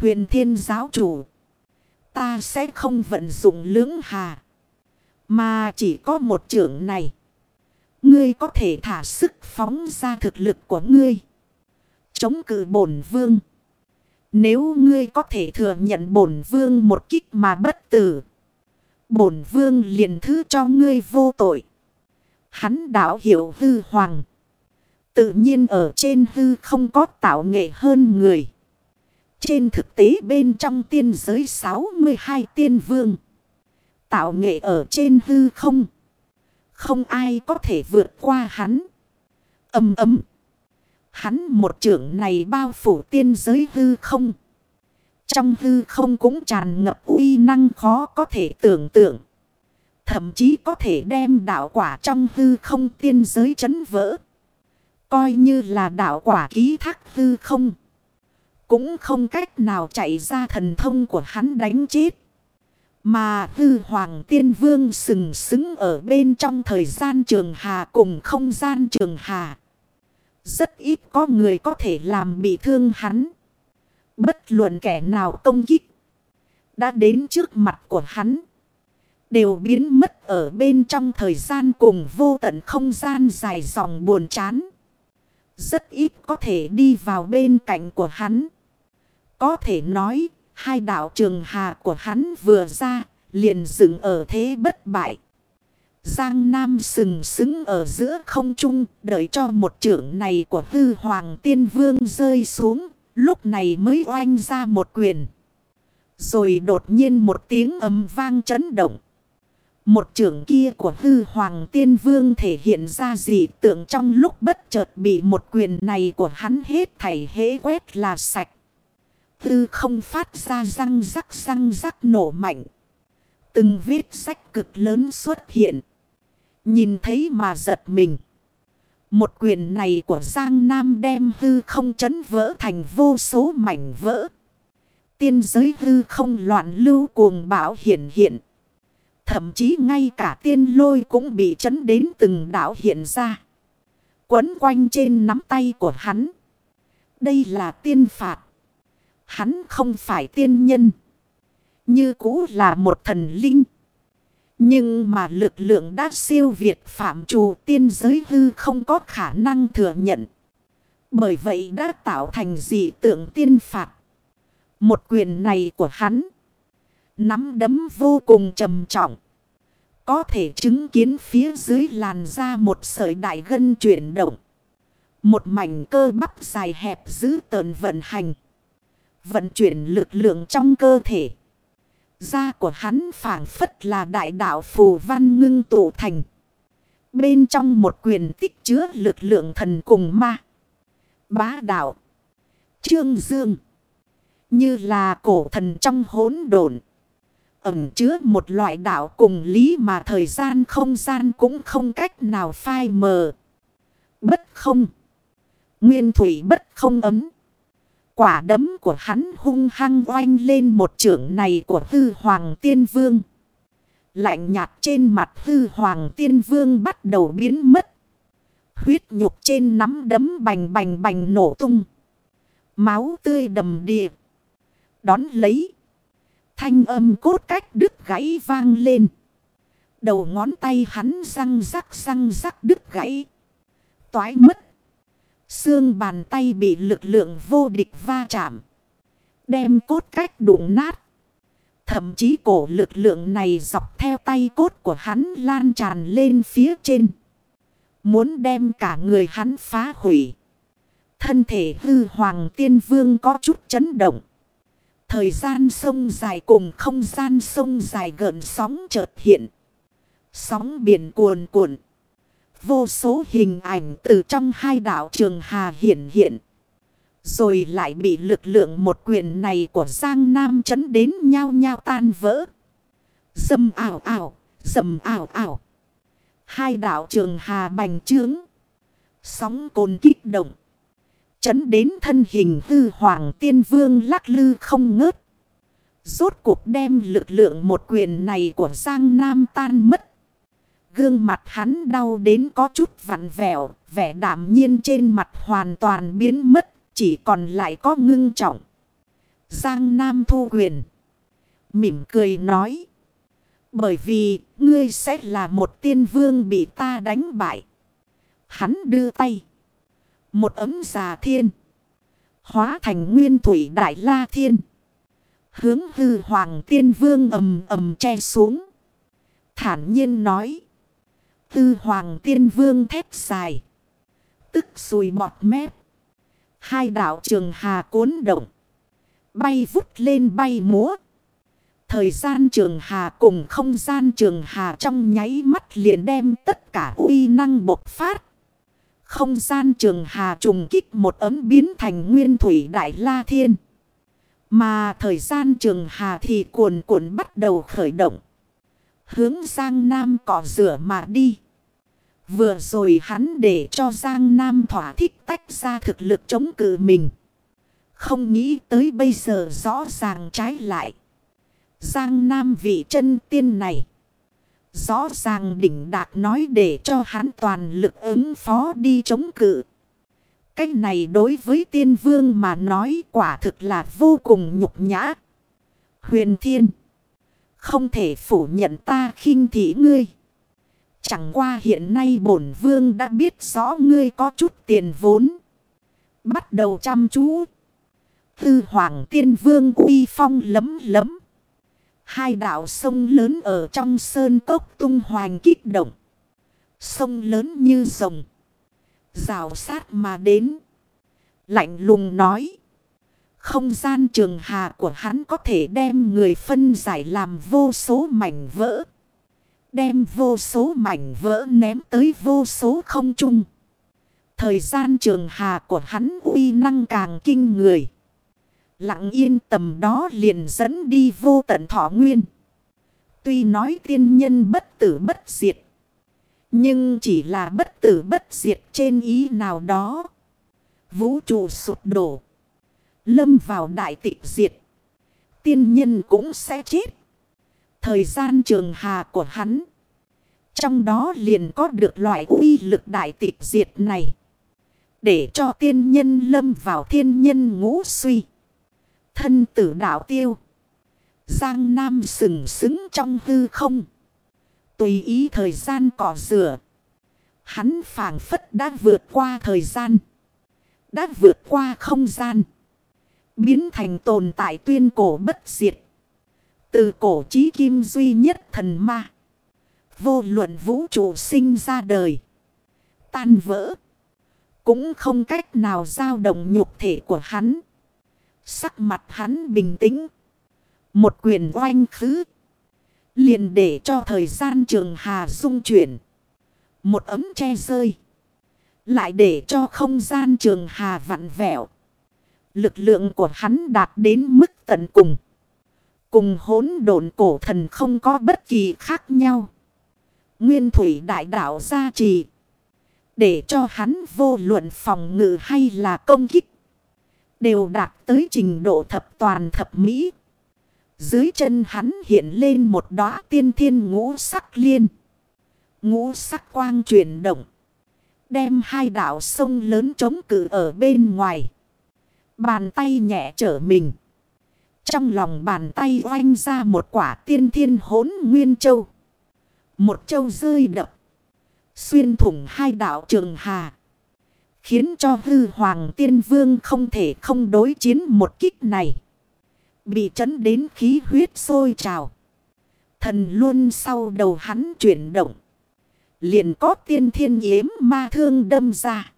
Huyền thiên giáo chủ. Ta sẽ không vận dụng lưỡng hà. Mà chỉ có một trưởng này. Ngươi có thể thả sức phóng ra thực lực của ngươi. Chống cự bổn vương. Nếu ngươi có thể thừa nhận bổn vương một kích mà bất tử. Bổn vương liền thứ cho ngươi vô tội. Hắn đảo hiểu hư hoàng. Tự nhiên ở trên hư không có tạo nghệ hơn người. Trên thực tế bên trong tiên giới 62 tiên vương. Tạo nghệ ở trên hư không. Không ai có thể vượt qua hắn. Âm ấm. Hắn một trưởng này bao phủ tiên giới hư không. Trong hư không cũng tràn ngập uy năng khó có thể tưởng tượng. Thậm chí có thể đem đạo quả trong hư không tiên giới chấn vỡ. Coi như là đạo quả ký thác hư không. Cũng không cách nào chạy ra thần thông của hắn đánh chết. Mà hư hoàng tiên vương sừng sững ở bên trong thời gian trường hà cùng không gian trường hà. Rất ít có người có thể làm bị thương hắn. Bất luận kẻ nào công kích. Đã đến trước mặt của hắn. Đều biến mất ở bên trong thời gian cùng vô tận không gian dài dòng buồn chán. Rất ít có thể đi vào bên cạnh của hắn. Có thể nói, hai đạo trường hà của hắn vừa ra, liền dựng ở thế bất bại. Giang Nam sừng sững ở giữa không trung, đợi cho một trưởng này của hư hoàng tiên vương rơi xuống, lúc này mới oanh ra một quyền. Rồi đột nhiên một tiếng ầm vang chấn động. Một trưởng kia của hư hoàng tiên vương thể hiện ra dị tượng trong lúc bất chợt bị một quyền này của hắn hết thảy hế quét là sạch. Tư không phát ra răng rắc răng rắc nổ mạnh. Từng vết sách cực lớn xuất hiện. Nhìn thấy mà giật mình. Một quyền này của Giang Nam đem hư không chấn vỡ thành vô số mảnh vỡ. Tiên giới hư không loạn lưu cuồng bão hiện hiện. Thậm chí ngay cả tiên lôi cũng bị chấn đến từng đảo hiện ra. Quấn quanh trên nắm tay của hắn. Đây là tiên phạt. Hắn không phải tiên nhân. Như cũ là một thần linh. Nhưng mà lực lượng đã siêu việt phạm trù tiên giới hư không có khả năng thừa nhận. Bởi vậy đã tạo thành dị tượng tiên phạt. Một quyền này của hắn. Nắm đấm vô cùng trầm trọng. Có thể chứng kiến phía dưới làn ra một sợi đại gân chuyển động. Một mảnh cơ bắp dài hẹp giữ tờn vận hành. Vận chuyển lực lượng trong cơ thể. Da của hắn phản phất là đại đạo phù văn ngưng tụ thành. Bên trong một quyền tích chứa lực lượng thần cùng ma. Bá đạo. Trương Dương. Như là cổ thần trong hỗn đồn ẩm chứa một loại đạo cùng lý mà thời gian không gian cũng không cách nào phai mờ. Bất không. Nguyên thủy bất không ấm. Quả đấm của hắn hung hăng oanh lên một trưởng này của hư hoàng tiên vương. Lạnh nhạt trên mặt hư hoàng tiên vương bắt đầu biến mất. Huyết nhục trên nắm đấm bành bành bành nổ tung. Máu tươi đầm địa. Đón lấy. Thanh âm cốt cách đứt gãy vang lên. Đầu ngón tay hắn răng rắc răng rắc đứt gãy. Toái mất. Xương bàn tay bị lực lượng vô địch va chạm. Đem cốt cách đụng nát. Thậm chí cổ lực lượng này dọc theo tay cốt của hắn lan tràn lên phía trên. Muốn đem cả người hắn phá hủy. Thân thể hư hoàng tiên vương có chút chấn động. Thời gian sông dài cùng không gian sông dài gợn sóng chợt hiện. Sóng biển cuồn cuộn. Vô số hình ảnh từ trong hai đảo trường hà hiện hiện. Rồi lại bị lực lượng một quyền này của Giang Nam chấn đến nhau nhau tan vỡ. Dầm ảo ảo, dầm ảo ảo. Hai đảo trường hà bành trướng. Sóng cồn kích động. Chấn đến thân hình hư hoàng tiên vương lắc lư không ngớt. Rốt cuộc đem lực lượng một quyền này của Giang Nam tan mất. Gương mặt hắn đau đến có chút vặn vẹo, vẻ đảm nhiên trên mặt hoàn toàn biến mất, chỉ còn lại có ngưng trọng. Giang Nam thu quyền. Mỉm cười nói. Bởi vì ngươi sẽ là một tiên vương bị ta đánh bại. Hắn đưa tay. Một ấm già thiên. Hóa thành nguyên thủy đại la thiên. Hướng hư hoàng tiên vương ầm ầm che xuống. Thản nhiên nói tư hoàng tiên vương thép dài. Tức sùi bọt mép. Hai đạo trường hà cuốn động. Bay vút lên bay múa. Thời gian trường hà cùng không gian trường hà trong nháy mắt liền đem tất cả uy năng bộc phát. Không gian trường hà trùng kích một ấm biến thành nguyên thủy đại la thiên. Mà thời gian trường hà thì cuồn cuộn bắt đầu khởi động. Hướng Giang Nam cỏ rửa mà đi. Vừa rồi hắn để cho Giang Nam thỏa thích tách ra thực lực chống cự mình. Không nghĩ tới bây giờ rõ ràng trái lại. Giang Nam vị chân tiên này. Rõ ràng đỉnh đạt nói để cho hắn toàn lực ứng phó đi chống cự. Cách này đối với tiên vương mà nói quả thực là vô cùng nhục nhã. Huyền thiên. Không thể phủ nhận ta khinh thị ngươi. Chẳng qua hiện nay bổn vương đã biết rõ ngươi có chút tiền vốn. Bắt đầu chăm chú. Tư hoàng tiên vương uy phong lấm lấm. Hai đảo sông lớn ở trong sơn cốc tung hoành kích động. Sông lớn như rồng. Rào sát mà đến. Lạnh lùng nói. Không gian trường hà của hắn có thể đem người phân giải làm vô số mảnh vỡ. Đem vô số mảnh vỡ ném tới vô số không trung. Thời gian trường hà của hắn uy năng càng kinh người. Lặng yên tầm đó liền dẫn đi vô tận thọ nguyên. Tuy nói tiên nhân bất tử bất diệt. Nhưng chỉ là bất tử bất diệt trên ý nào đó. Vũ trụ sụp đổ. Lâm vào đại tịch diệt. Tiên nhân cũng sẽ chết. Thời gian trường hà của hắn. Trong đó liền có được loại uy lực đại tịch diệt này. Để cho tiên nhân lâm vào thiên nhân ngũ suy. Thân tử đạo tiêu. Giang Nam sừng sững trong hư không. Tùy ý thời gian cỏ rửa. Hắn phản phất đã vượt qua thời gian. Đã vượt qua không gian. Biến thành tồn tại tuyên cổ bất diệt. Từ cổ chí kim duy nhất thần ma. Vô luận vũ trụ sinh ra đời. Tan vỡ. Cũng không cách nào giao động nhục thể của hắn. Sắc mặt hắn bình tĩnh. Một quyền oanh khứ. Liền để cho thời gian trường hà dung chuyển. Một ấm che rơi. Lại để cho không gian trường hà vặn vẹo. Lực lượng của hắn đạt đến mức tận cùng. Cùng hỗn độn cổ thần không có bất kỳ khác nhau. Nguyên thủy đại đạo gia trì. Để cho hắn vô luận phòng ngự hay là công kích. Đều đạt tới trình độ thập toàn thập mỹ. Dưới chân hắn hiện lên một đóa tiên thiên ngũ sắc liên. Ngũ sắc quang chuyển động. Đem hai đảo sông lớn chống cự ở bên ngoài. Bàn tay nhẹ trở mình. Trong lòng bàn tay oanh ra một quả tiên thiên hốn nguyên châu. Một châu rơi đập. Xuyên thủng hai đảo trường hà. Khiến cho hư hoàng tiên vương không thể không đối chiến một kích này. Bị chấn đến khí huyết sôi trào. Thần luôn sau đầu hắn chuyển động. Liền có tiên thiên yếm ma thương đâm ra.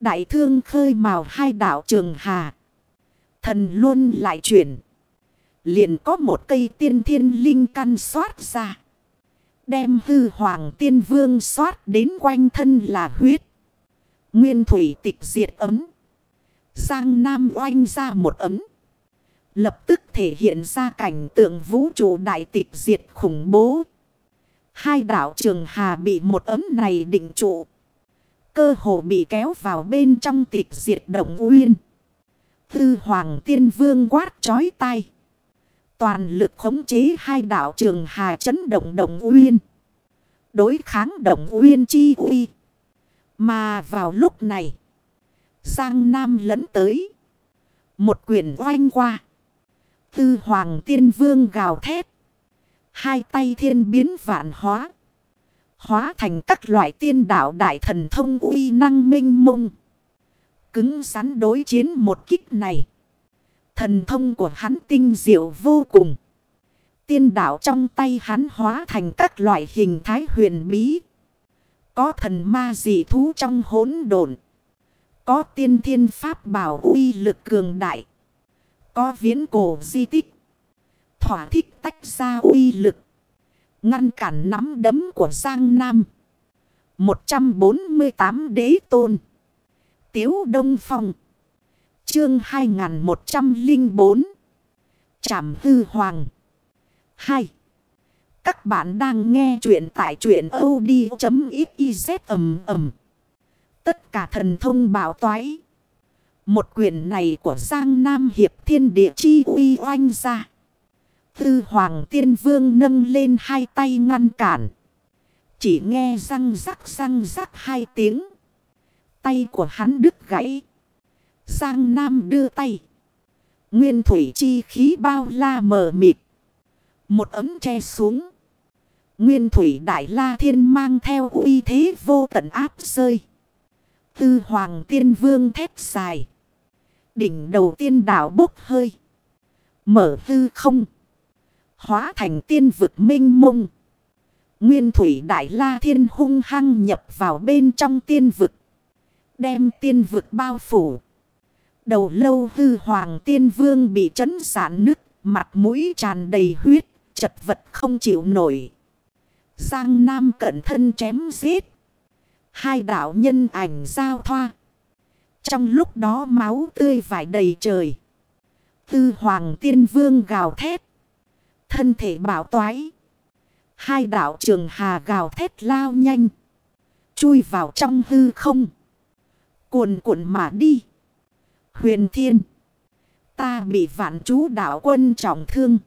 Đại thương khơi màu hai đảo trường hà. Thần luôn lại chuyển. Liền có một cây tiên thiên linh căn xoát ra. Đem hư hoàng tiên vương xoát đến quanh thân là huyết. Nguyên thủy tịch diệt ấm. Giang Nam oanh ra một ấm. Lập tức thể hiện ra cảnh tượng vũ trụ đại tịch diệt khủng bố. Hai đảo trường hà bị một ấm này định trụ. Cơ hồ bị kéo vào bên trong tịch diệt động uyên. Tư hoàng tiên vương quát chói tay. Toàn lực khống chế hai đảo trường hà chấn động động uyên. Đối kháng động uyên chi uy. Mà vào lúc này. Giang Nam lẫn tới. Một quyền oanh qua. Tư hoàng tiên vương gào thét. Hai tay thiên biến vạn hóa. Hóa thành các loại tiên đạo đại thần thông uy năng minh mông. Cứng rắn đối chiến một kích này. Thần thông của hắn tinh diệu vô cùng. Tiên đạo trong tay hắn hóa thành các loại hình thái huyền bí. Có thần ma dị thú trong hỗn độn. Có tiên thiên pháp bảo uy lực cường đại. Có viễn cổ di tích. Thỏa thích tách ra uy lực. Ngăn cản nắm đấm của Giang Nam. 148 đế tôn. Tiếu Đông Phong. Chương 2104. Trảm hư hoàng. 2. Các bạn đang nghe chuyện tại chuyện od.xyz ầm ầm. Tất cả thần thông bảo toái. Một quyền này của Giang Nam Hiệp Thiên Địa Chi uy oanh ra. Tư Hoàng Tiên Vương nâng lên hai tay ngăn cản. Chỉ nghe răng rắc răng rắc hai tiếng. Tay của hắn đứt gãy. Giang Nam đưa tay. Nguyên thủy chi khí bao la mờ mịt. Một ấm che xuống. Nguyên thủy đại la thiên mang theo uy thế vô tận áp rơi. Tư hoàng tiên vương thép dài. Đỉnh đầu tiên đảo bốc hơi. Mở tư không. Hóa thành tiên vực minh mông. Nguyên thủy đại la thiên hung hăng nhập vào bên trong tiên vực. Đem tiên vực bao phủ. Đầu lâu hư hoàng tiên vương bị chấn sản nứt. Mặt mũi tràn đầy huyết. Chật vật không chịu nổi. Giang Nam cẩn thân chém giết. Hai đạo nhân ảnh giao thoa. Trong lúc đó máu tươi vải đầy trời. Tư hoàng tiên vương gào thét. Thân thể bảo toái. Hai đạo trường hà gào thét lao nhanh. Chui vào trong hư không. Cuồn cuộn mà đi. Huyền thiên. Ta bị vạn chú đạo quân trọng thương.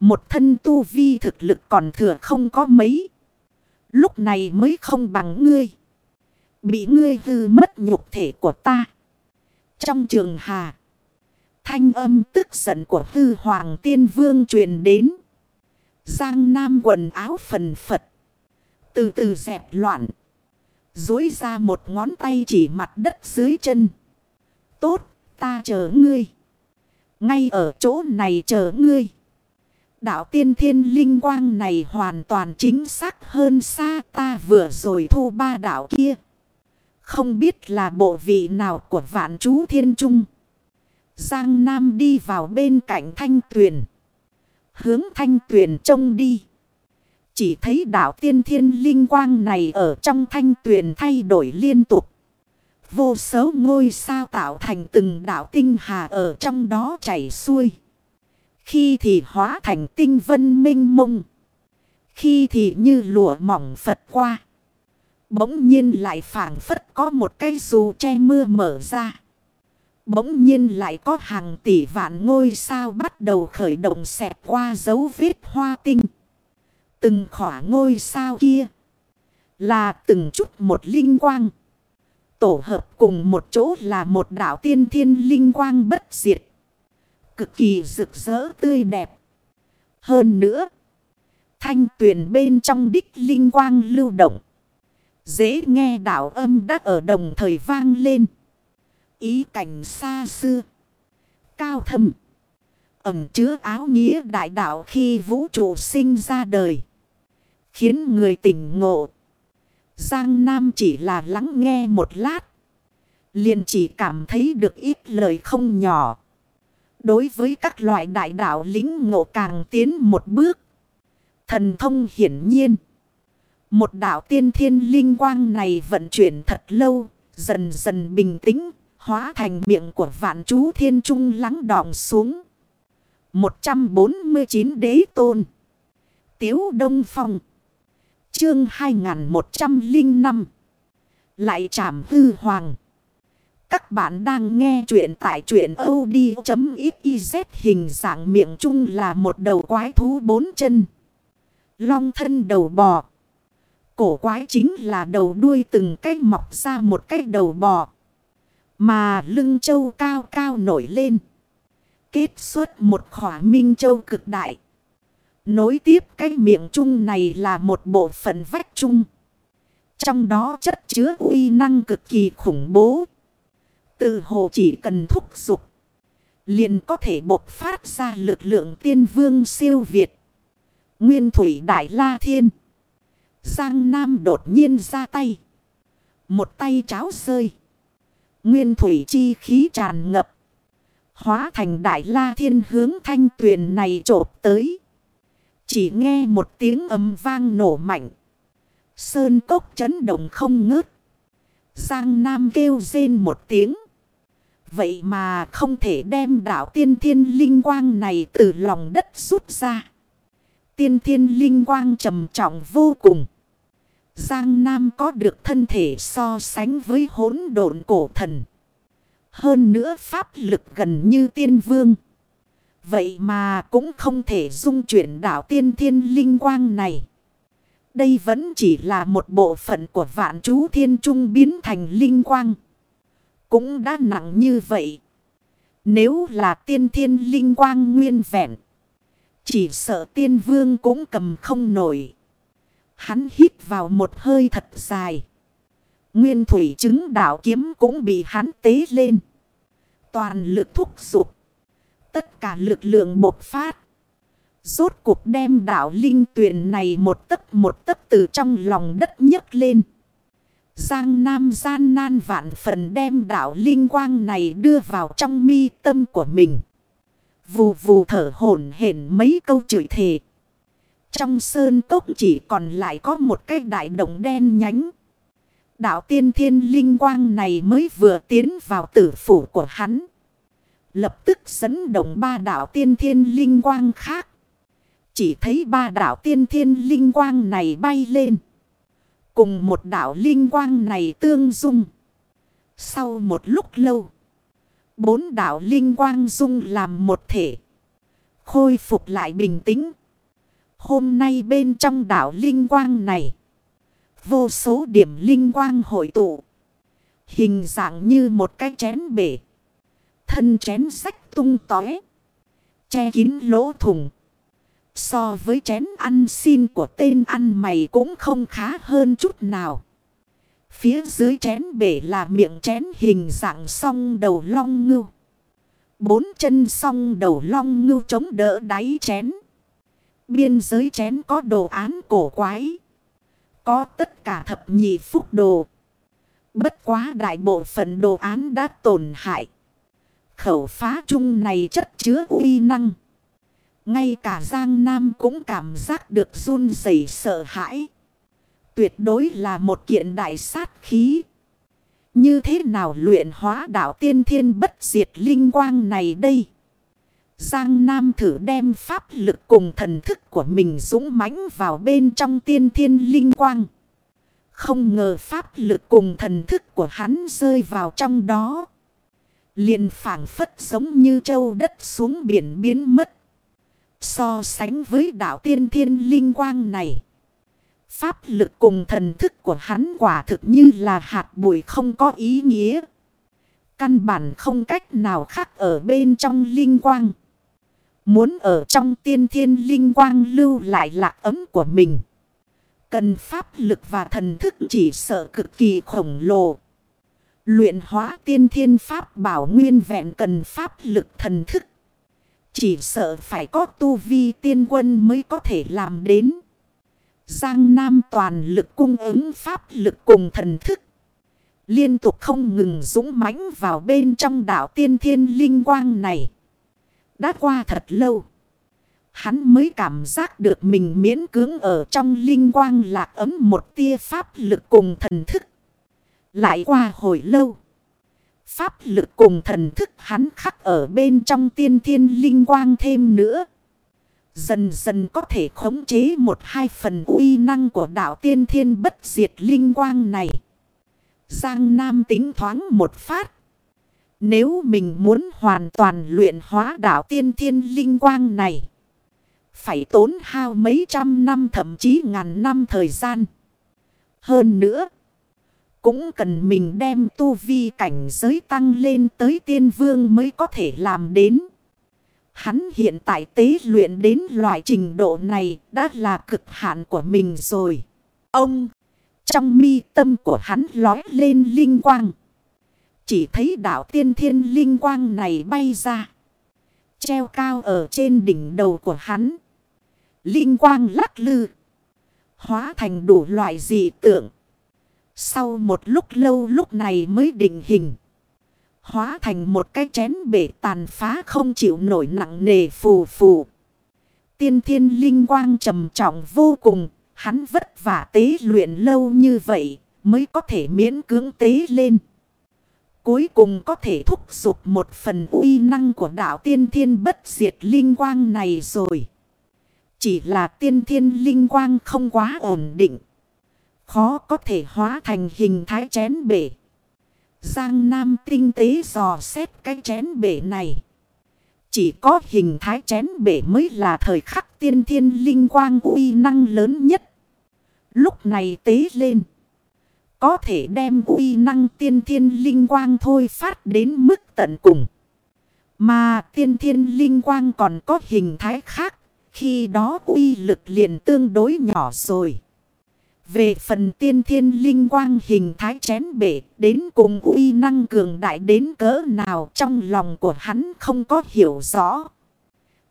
Một thân tu vi thực lực còn thừa không có mấy. Lúc này mới không bằng ngươi. Bị ngươi hư mất nhục thể của ta. Trong trường hà. Thanh âm tức giận của hư hoàng tiên vương truyền đến. Giang Nam quần áo phần phật. Từ từ dẹp loạn. Dối ra một ngón tay chỉ mặt đất dưới chân. Tốt, ta chờ ngươi. Ngay ở chỗ này chờ ngươi. Đạo tiên thiên linh quang này hoàn toàn chính xác hơn xa ta vừa rồi thu ba đạo kia. Không biết là bộ vị nào của vạn chú thiên trung. Giang Nam đi vào bên cạnh thanh tuyền. Hướng thanh tuyền trông đi. Chỉ thấy đảo tiên thiên linh quang này ở trong thanh tuyền thay đổi liên tục. Vô số ngôi sao tạo thành từng đảo tinh hà ở trong đó chảy xuôi. Khi thì hóa thành tinh vân minh mông. Khi thì như lụa mỏng phật qua. Bỗng nhiên lại phản phất có một cây dù che mưa mở ra. Bỗng nhiên lại có hàng tỷ vạn ngôi sao bắt đầu khởi động xẹp qua dấu vết hoa tinh. Từng khỏa ngôi sao kia là từng chút một linh quang. Tổ hợp cùng một chỗ là một đảo tiên thiên linh quang bất diệt cực kỳ rực rỡ tươi đẹp. Hơn nữa, thanh tuyển bên trong đích linh quang lưu động. Dễ nghe đạo âm đã ở đồng thời vang lên. Ý cảnh xa xưa, cao thâm, ẩm chứa áo nghĩa đại đạo khi vũ trụ sinh ra đời. Khiến người tỉnh ngộ. Giang Nam chỉ là lắng nghe một lát. Liền chỉ cảm thấy được ít lời không nhỏ. Đối với các loại đại đạo lính ngộ càng tiến một bước. Thần thông hiển nhiên. Một đạo tiên thiên linh quang này vận chuyển thật lâu. Dần dần bình tĩnh. Hóa thành miệng của vạn chú thiên trung lắng đọng xuống. 149 đế tôn. Tiếu Đông Phong. Chương 2105. Lại trảm hư hoàng. Các bạn đang nghe chuyện tại chuyện od.xyz hình dạng miệng chung là một đầu quái thú bốn chân. Long thân đầu bò. Cổ quái chính là đầu đuôi từng cái mọc ra một cái đầu bò. Mà lưng châu cao cao nổi lên. Kết xuất một khỏa minh châu cực đại. Nối tiếp cái miệng chung này là một bộ phận vách chung. Trong đó chất chứa uy năng cực kỳ khủng bố. Từ hồ chỉ cần thúc giục. Liền có thể bộc phát ra lực lượng tiên vương siêu việt. Nguyên thủy đại la thiên. Giang Nam đột nhiên ra tay. Một tay cháo rơi. Nguyên thủy chi khí tràn ngập. Hóa thành đại la thiên hướng thanh tuyền này trộp tới. Chỉ nghe một tiếng âm vang nổ mạnh. Sơn cốc chấn động không ngớt. Giang Nam kêu rên một tiếng. Vậy mà không thể đem đảo tiên thiên linh quang này từ lòng đất rút ra. Tiên thiên linh quang trầm trọng vô cùng. Giang Nam có được thân thể so sánh với hỗn độn cổ thần. Hơn nữa pháp lực gần như tiên vương. Vậy mà cũng không thể dung chuyển đảo tiên thiên linh quang này. Đây vẫn chỉ là một bộ phận của vạn chú thiên trung biến thành linh quang. Cũng đã nặng như vậy. Nếu là tiên thiên linh quang nguyên vẹn. Chỉ sợ tiên vương cũng cầm không nổi. Hắn hít vào một hơi thật dài. Nguyên thủy chứng đảo kiếm cũng bị hắn tế lên. Toàn lực thúc giục. Tất cả lực lượng bột phát. Rốt cuộc đem đảo linh tuyển này một tấc một tấc từ trong lòng đất nhấc lên. Giang Nam gian nan vạn phần đem đảo linh quang này đưa vào trong mi tâm của mình. Vù vù thở hổn hển mấy câu chửi thề. Trong sơn cốc chỉ còn lại có một cái đại động đen nhánh. Đạo tiên thiên linh quang này mới vừa tiến vào tử phủ của hắn. Lập tức dẫn động ba đạo tiên thiên linh quang khác. Chỉ thấy ba đạo tiên thiên linh quang này bay lên. Cùng một đạo linh quang này tương dung. Sau một lúc lâu. Bốn đạo linh quang dung làm một thể. Khôi phục lại bình tĩnh. Hôm nay bên trong đảo linh quang này. Vô số điểm linh quang hội tụ. Hình dạng như một cái chén bể. Thân chén sách tung tói. Che kín lỗ thùng. So với chén ăn xin của tên ăn mày cũng không khá hơn chút nào. Phía dưới chén bể là miệng chén hình dạng song đầu long ngưu. Bốn chân song đầu long ngưu chống đỡ đáy chén. Biên giới chén có đồ án cổ quái. Có tất cả thập nhị phúc đồ. Bất quá đại bộ phận đồ án đã tổn hại. Khẩu phá chung này chất chứa uy năng. Ngay cả Giang Nam cũng cảm giác được run rẩy sợ hãi. Tuyệt đối là một kiện đại sát khí. Như thế nào luyện hóa đạo tiên thiên bất diệt linh quang này đây? Giang Nam thử đem pháp lực cùng thần thức của mình dũng mãnh vào bên trong tiên thiên linh quang. Không ngờ pháp lực cùng thần thức của hắn rơi vào trong đó. liền phản phất giống như châu đất xuống biển biến mất. So sánh với đạo tiên thiên linh quang này. Pháp lực cùng thần thức của hắn quả thực như là hạt bụi không có ý nghĩa. Căn bản không cách nào khác ở bên trong linh quang. Muốn ở trong tiên thiên linh quang lưu lại lạc ấm của mình. Cần pháp lực và thần thức chỉ sợ cực kỳ khổng lồ. Luyện hóa tiên thiên pháp bảo nguyên vẹn cần pháp lực thần thức. Chỉ sợ phải có tu vi tiên quân mới có thể làm đến. Giang Nam toàn lực cung ứng pháp lực cùng thần thức. Liên tục không ngừng dũng mãnh vào bên trong đảo tiên thiên linh quang này. Đã qua thật lâu. Hắn mới cảm giác được mình miễn cưỡng ở trong linh quang lạc ấm một tia pháp lực cùng thần thức. Lại qua hồi lâu. Pháp lực cùng thần thức hắn khắc ở bên trong tiên thiên linh quang thêm nữa. Dần dần có thể khống chế một hai phần uy năng của đạo tiên thiên bất diệt linh quang này. Giang Nam tính thoáng một phát. Nếu mình muốn hoàn toàn luyện hóa đạo tiên thiên linh quang này. Phải tốn hao mấy trăm năm thậm chí ngàn năm thời gian. Hơn nữa. Cũng cần mình đem tu vi cảnh giới tăng lên tới tiên vương mới có thể làm đến. Hắn hiện tại tế luyện đến loại trình độ này đã là cực hạn của mình rồi. Ông, trong mi tâm của hắn lói lên linh quang. Chỉ thấy đạo tiên thiên linh quang này bay ra. Treo cao ở trên đỉnh đầu của hắn. Linh quang lắc lư. Hóa thành đủ loại dị tượng. Sau một lúc lâu lúc này mới định hình. Hóa thành một cái chén bể tàn phá không chịu nổi nặng nề phù phù. Tiên thiên linh quang trầm trọng vô cùng. Hắn vất vả tế luyện lâu như vậy mới có thể miễn cưỡng tế lên. Cuối cùng có thể thúc giục một phần uy năng của đạo tiên thiên bất diệt linh quang này rồi. Chỉ là tiên thiên linh quang không quá ổn định. Khó có thể hóa thành hình thái chén bể. Giang Nam tinh tế dò xét cái chén bể này. Chỉ có hình thái chén bể mới là thời khắc tiên thiên linh quang uy năng lớn nhất. Lúc này tế lên. Có thể đem uy năng tiên thiên linh quang thôi phát đến mức tận cùng. Mà tiên thiên linh quang còn có hình thái khác. Khi đó uy lực liền tương đối nhỏ rồi. Về phần tiên thiên linh quang hình thái chén bể, đến cùng uy năng cường đại đến cỡ nào trong lòng của hắn không có hiểu rõ.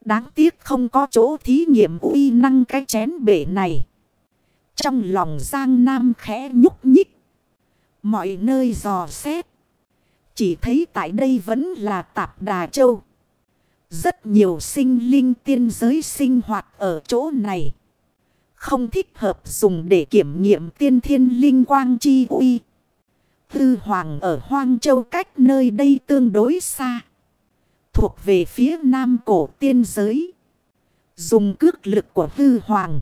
Đáng tiếc không có chỗ thí nghiệm uy năng cái chén bể này. Trong lòng Giang Nam khẽ nhúc. Mọi nơi dò xét. Chỉ thấy tại đây vẫn là tạp Đà Châu. Rất nhiều sinh linh tiên giới sinh hoạt ở chỗ này. Không thích hợp dùng để kiểm nghiệm tiên thiên linh quang chi uy. Tư Hoàng ở Hoang Châu cách nơi đây tương đối xa. Thuộc về phía nam cổ tiên giới. Dùng cước lực của Tư Hoàng.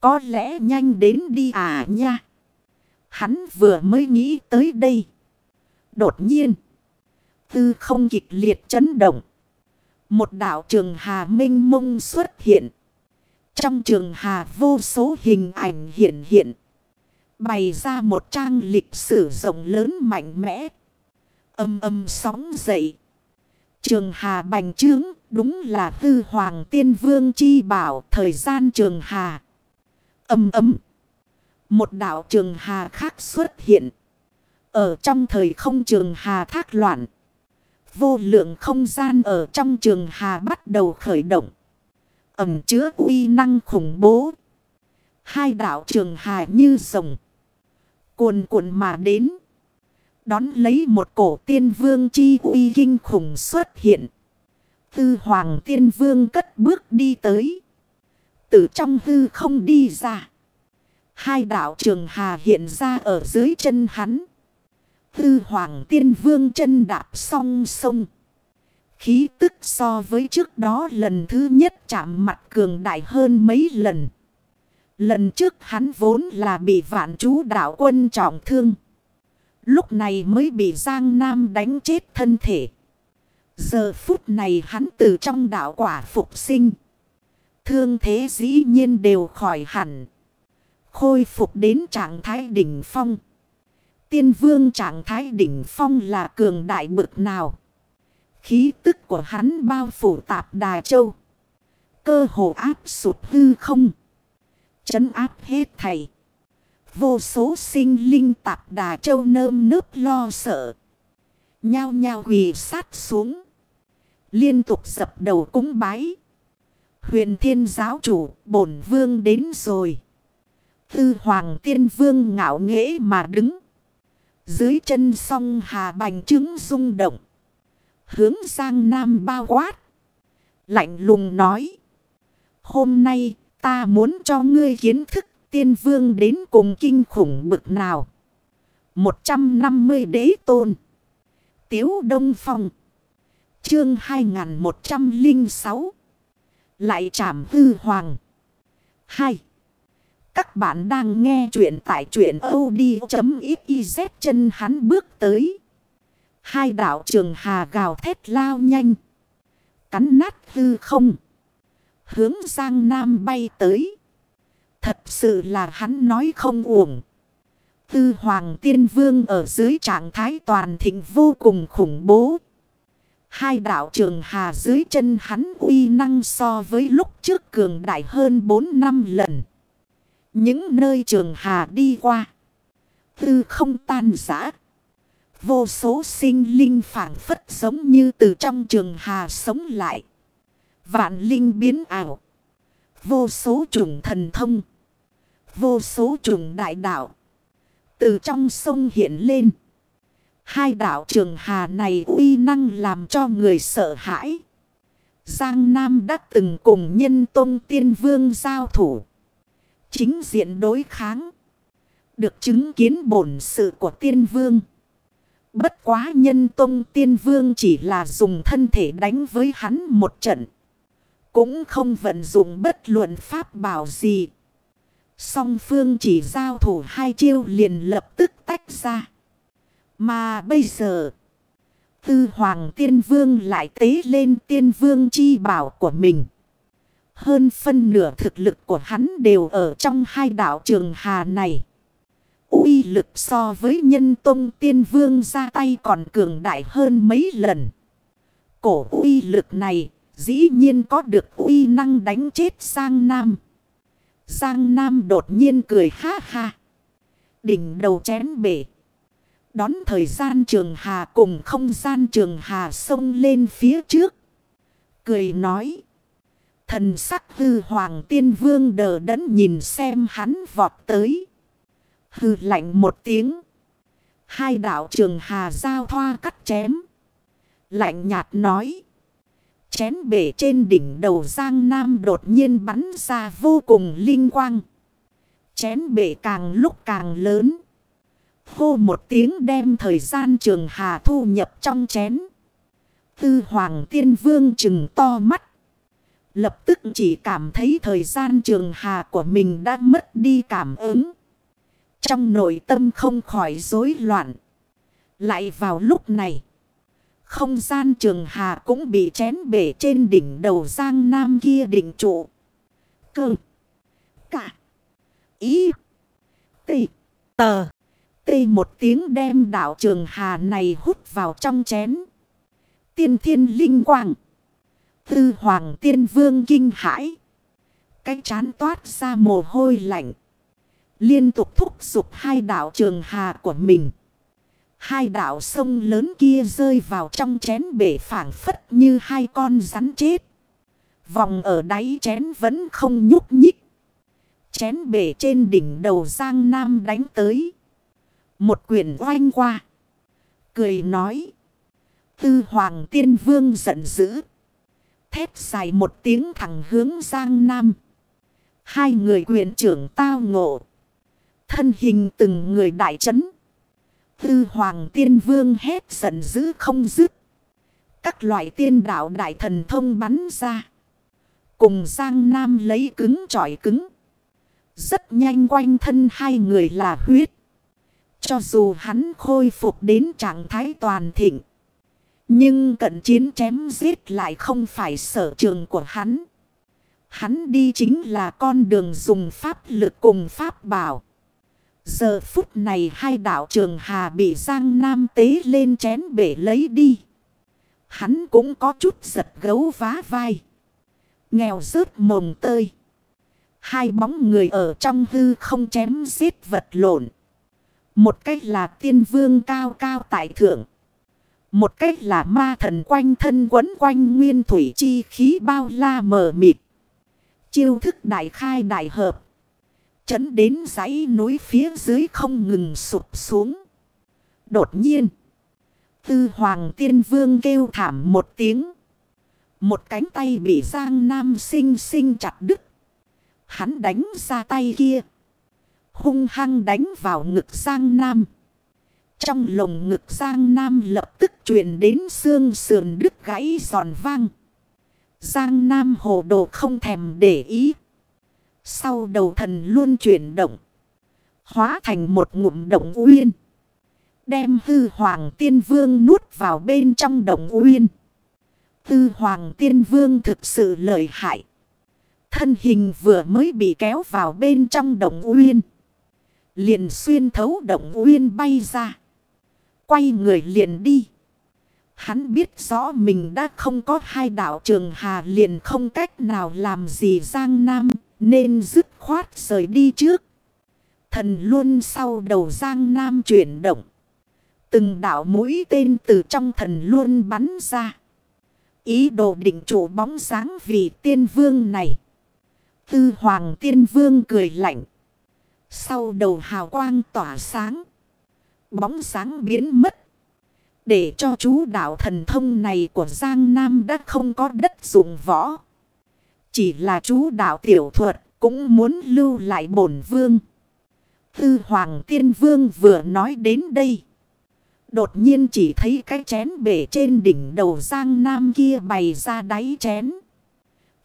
Có lẽ nhanh đến đi à nha. Hắn vừa mới nghĩ tới đây. Đột nhiên. Tư không kịch liệt chấn động. Một đạo trường hà minh mông xuất hiện. Trong trường hà vô số hình ảnh hiện hiện. Bày ra một trang lịch sử rộng lớn mạnh mẽ. Âm âm sóng dậy. Trường hà bành trướng, đúng là tư hoàng tiên vương chi bảo thời gian trường hà. Âm âm. Một đạo trường hà khác xuất hiện. Ở trong thời không trường hà thác loạn. Vô lượng không gian ở trong trường hà bắt đầu khởi động. Ẩm chứa uy năng khủng bố. Hai đạo trường hà như rồng. Cuồn cuộn mà đến. Đón lấy một cổ tiên vương chi uy kinh khủng xuất hiện. Tư hoàng tiên vương cất bước đi tới. Từ trong hư không đi ra. Hai đạo trường hà hiện ra ở dưới chân hắn. Tư hoàng tiên vương chân đạp song sông. Khí tức so với trước đó lần thứ nhất chạm mặt cường đại hơn mấy lần. Lần trước hắn vốn là bị vạn chú đạo quân trọng thương. Lúc này mới bị Giang Nam đánh chết thân thể. Giờ phút này hắn từ trong đạo quả phục sinh. Thương thế dĩ nhiên đều khỏi hẳn. Khôi phục đến trạng thái đỉnh phong. Tiên vương trạng thái đỉnh phong là cường đại bực nào. Khí tức của hắn bao phủ tạp đà châu. Cơ hồ áp sụt hư không. Chấn áp hết thầy. Vô số sinh linh tạp đà châu nơm nớp lo sợ. Nhao nhao quỳ sát xuống. Liên tục dập đầu cúng bái. Huyền thiên giáo chủ, bổn vương đến rồi. Tư hoàng tiên vương ngạo nghễ mà đứng. Dưới chân song hà bành trứng rung động. Hướng sang nam bao quát. Lạnh lùng nói. Hôm nay ta muốn cho ngươi kiến thức tiên vương đến cùng kinh khủng bực nào. 150 đế tôn. Tiếu Đông Phong. Chương 2106. Lại chạm hư hoàng. 2. Các bạn đang nghe chuyện tại chuyện od.xyz chân hắn bước tới. Hai đạo trường hà gào thét lao nhanh. Cắn nát hư không. Hướng sang nam bay tới. Thật sự là hắn nói không uổng. Tư Hoàng Tiên Vương ở dưới trạng thái toàn thịnh vô cùng khủng bố. Hai đạo trường hà dưới chân hắn uy năng so với lúc trước cường đại hơn 4 năm lần. Những nơi trường hà đi qua. Tư không tan giã. Vô số sinh linh phản phất giống như từ trong trường hà sống lại. Vạn linh biến ảo. Vô số trùng thần thông. Vô số trùng đại đạo. Từ trong sông hiện lên. Hai đạo trường hà này uy năng làm cho người sợ hãi. Giang Nam đã từng cùng nhân tôn tiên vương giao thủ. Chính diện đối kháng. Được chứng kiến bổn sự của tiên vương. Bất quá nhân tông tiên vương chỉ là dùng thân thể đánh với hắn một trận. Cũng không vận dụng bất luận pháp bảo gì. Song phương chỉ giao thủ hai chiêu liền lập tức tách ra. Mà bây giờ, tư hoàng tiên vương lại tế lên tiên vương chi bảo của mình. Hơn phân nửa thực lực của hắn đều ở trong hai đảo trường hà này. uy lực so với nhân tông tiên vương ra tay còn cường đại hơn mấy lần. Cổ uy lực này dĩ nhiên có được uy năng đánh chết Giang Nam. Giang Nam đột nhiên cười ha ha. Đỉnh đầu chén bể. Đón thời gian trường hà cùng không gian trường hà sông lên phía trước. Cười nói. Thần sắc hư hoàng tiên vương đờ đẫn nhìn xem hắn vọt tới. Hư lạnh một tiếng. Hai đạo trường hà giao thoa cắt chém. Lạnh nhạt nói. Chén bể trên đỉnh đầu Giang Nam đột nhiên bắn ra vô cùng linh quang. Chén bể càng lúc càng lớn. Hô một tiếng đem thời gian trường hà thu nhập trong chén. Tư hoàng tiên vương chừng to mắt. Lập tức chỉ cảm thấy thời gian trường hà của mình đã mất đi cảm ứng. Trong nội tâm không khỏi rối loạn. Lại vào lúc này. Không gian trường hà cũng bị chén bể trên đỉnh đầu giang nam kia đỉnh trụ. Cơ. Cả. Ý. Tị. Tờ. Tê một tiếng đem đảo trường hà này hút vào trong chén. Tiên thiên linh quang. Tư hoàng tiên vương kinh hãi. Cái chán toát ra mồ hôi lạnh. Liên tục thúc giục hai đảo trường hà của mình. Hai đảo sông lớn kia rơi vào trong chén bể phảng phất như hai con rắn chết. Vòng ở đáy chén vẫn không nhúc nhích. Chén bể trên đỉnh đầu Giang Nam đánh tới. Một quyển oanh qua. Cười nói. Tư hoàng tiên vương giận dữ. Thép dài một tiếng thẳng hướng Giang Nam. Hai người quyền trưởng tao ngộ. Thân hình từng người đại chấn. Tư hoàng tiên vương hét giận dữ không dứt. Các loại tiên đạo đại thần thông bắn ra. Cùng Giang Nam lấy cứng trọi cứng. Rất nhanh quanh thân hai người là huyết. Cho dù hắn khôi phục đến trạng thái toàn thịnh. Nhưng cận chiến chém giết lại không phải sở trường của hắn. Hắn đi chính là con đường dùng pháp lực cùng pháp bảo. Giờ phút này hai đạo trường hà bị Giang Nam tế lên chén bể lấy đi. Hắn cũng có chút giật gấu vá vai. Nghèo rớt mồm tơi. Hai bóng người ở trong hư không chém giết vật lộn. Một cách là tiên vương cao cao tại thượng. Một cách là ma thần quanh thân quấn quanh nguyên thủy chi khí bao la mờ mịt. Chiêu thức đại khai đại hợp. Chấn đến dãy núi phía dưới không ngừng sụp xuống. Đột nhiên. Tư hoàng tiên vương kêu thảm một tiếng. Một cánh tay bị Giang Nam sinh sinh chặt đứt. Hắn đánh ra tay kia hung hăng đánh vào ngực Giang Nam. Trong lồng ngực Giang Nam lập tức truyền đến xương sườn đứt gãy giòn vang. Giang Nam hồ đồ không thèm để ý. Sau đầu thần luôn chuyển động. Hóa thành một ngụm động uyên. Đem hư hoàng tiên vương nuốt vào bên trong động uyên. Hư hoàng tiên vương thực sự lợi hại. Thân hình vừa mới bị kéo vào bên trong động uyên. Liền xuyên thấu động uyên bay ra. Quay người liền đi. Hắn biết rõ mình đã không có hai đạo trường hà liền không cách nào làm gì Giang Nam, nên dứt khoát rời đi trước. Thần luôn sau đầu Giang Nam chuyển động. Từng đạo mũi tên từ trong thần luôn bắn ra. Ý đồ định chủ bóng sáng vì tiên vương này. Tư hoàng tiên vương cười lạnh. Sau đầu hào quang tỏa sáng. Bóng sáng biến mất. Để cho chú đạo thần thông này của Giang Nam đã không có đất dụng võ. Chỉ là chú đạo tiểu thuật cũng muốn lưu lại bổn vương. Tư Hoàng Tiên Vương vừa nói đến đây. Đột nhiên chỉ thấy cái chén bể trên đỉnh đầu Giang Nam kia bày ra đáy chén.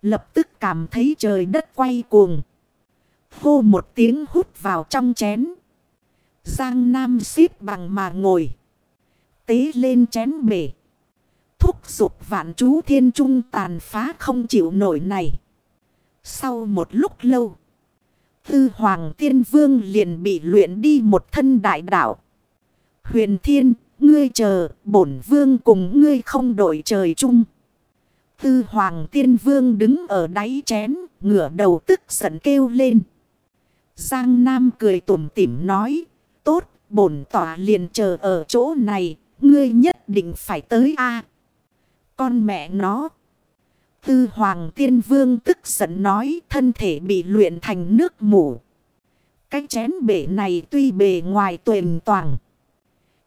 Lập tức cảm thấy trời đất quay cuồng. Hô một tiếng hút vào trong chén. Giang Nam xếp bằng mà ngồi. Tế lên chén bể. Thúc giục vạn chú thiên trung tàn phá không chịu nổi này. Sau một lúc lâu. Tư Hoàng Tiên Vương liền bị luyện đi một thân đại đạo. Huyền Thiên, ngươi chờ, bổn vương cùng ngươi không đổi trời chung. Tư Hoàng Tiên Vương đứng ở đáy chén, ngửa đầu tức giận kêu lên. Giang Nam cười tủm tỉm nói, bổn tỏa liền chờ ở chỗ này, ngươi nhất định phải tới a Con mẹ nó. Tư Hoàng Tiên Vương tức giận nói thân thể bị luyện thành nước mủ. Cái chén bể này tuy bề ngoài tuềm toàn.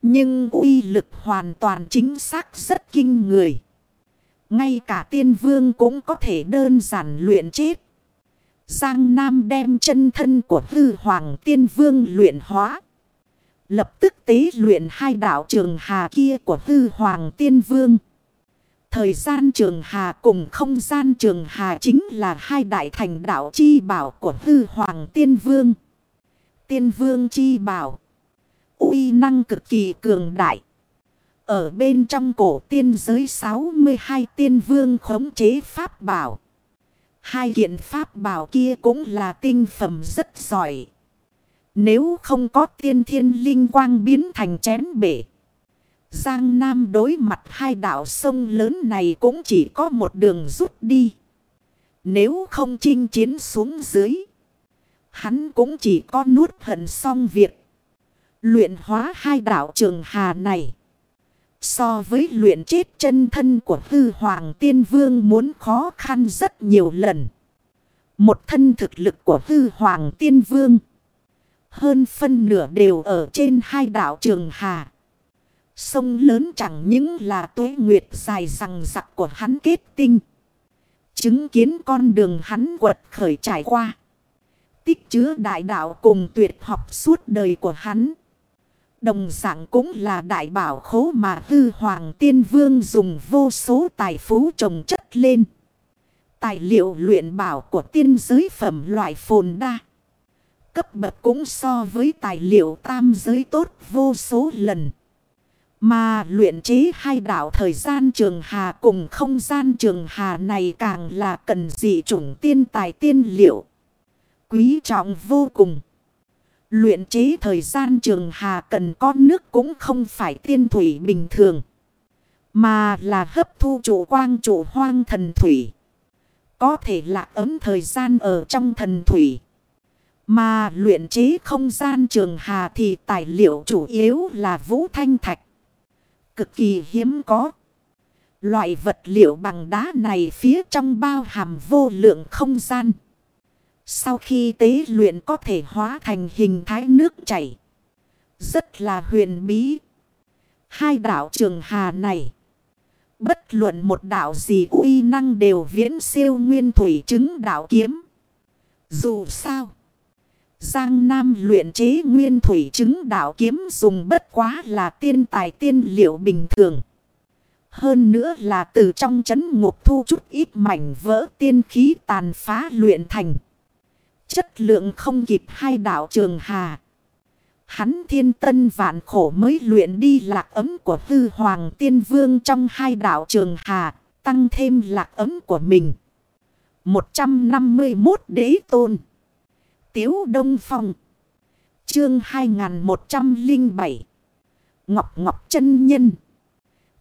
Nhưng uy lực hoàn toàn chính xác rất kinh người. Ngay cả tiên vương cũng có thể đơn giản luyện chết. Giang Nam đem chân thân của hư hoàng tiên vương luyện hóa. Lập tức tế luyện hai đạo trường hà kia của hư hoàng tiên vương. Thời gian trường hà cùng không gian trường hà chính là hai đại thành đạo chi bảo của hư hoàng tiên vương. Tiên vương chi bảo. uy năng cực kỳ cường đại. Ở bên trong cổ tiên giới 62 tiên vương khống chế pháp bảo. Hai kiện pháp bảo kia cũng là tinh phẩm rất giỏi. Nếu không có tiên thiên linh quang biến thành chén bể. Giang Nam đối mặt hai đảo sông lớn này cũng chỉ có một đường rút đi. Nếu không chinh chiến xuống dưới. Hắn cũng chỉ có nuốt hận xong việc. Luyện hóa hai đảo trường hà này. So với luyện chết chân thân của hư hoàng tiên vương muốn khó khăn rất nhiều lần. Một thân thực lực của hư hoàng tiên vương. Hơn phân nửa đều ở trên hai đảo trường hà. Sông lớn chẳng những là tuế nguyệt dài rằng rặc của hắn kết tinh. Chứng kiến con đường hắn quật khởi trải qua. Tích chứa đại đạo cùng tuyệt học suốt đời của hắn. Đồng dạng cũng là đại bảo khố mà hư hoàng tiên vương dùng vô số tài phú trồng chất lên. Tài liệu luyện bảo của tiên giới phẩm loại phồn đa. Cấp bậc cũng so với tài liệu tam giới tốt vô số lần. Mà luyện chế hai đảo thời gian trường hà cùng không gian trường hà này càng là cần dị chủng tiên tài tiên liệu. Quý trọng vô cùng. Luyện chế thời gian trường hà cần có nước cũng không phải tiên thủy bình thường. Mà là hấp thu trụ quang trụ hoang thần thủy. Có thể lạc ấm thời gian ở trong thần thủy. Mà luyện chế không gian trường hà thì tài liệu chủ yếu là vũ thanh thạch cực kỳ hiếm có. Loại vật liệu bằng đá này phía trong bao hàm vô lượng không gian. Sau khi tế luyện có thể hóa thành hình thái nước chảy. Rất là huyền bí. Hai đảo trường hà này. Bất luận một đảo gì uy năng đều viễn siêu nguyên thủy chứng đảo kiếm. Dù sao. Giang Nam luyện chế nguyên thủy chứng đạo kiếm dùng bất quá là tiên tài tiên liệu bình thường. Hơn nữa là từ trong chấn ngục thu chút ít mảnh vỡ tiên khí tàn phá luyện thành. Chất lượng không kịp hai đạo trường hà. Hắn thiên tân vạn khổ mới luyện đi lạc ấm của tư hoàng tiên vương trong hai đạo trường hà, tăng thêm lạc ấm của mình. 151 đế tôn. Tiếu Đông Phong. Chương 2107. Ngọc Ngọc chân Nhân.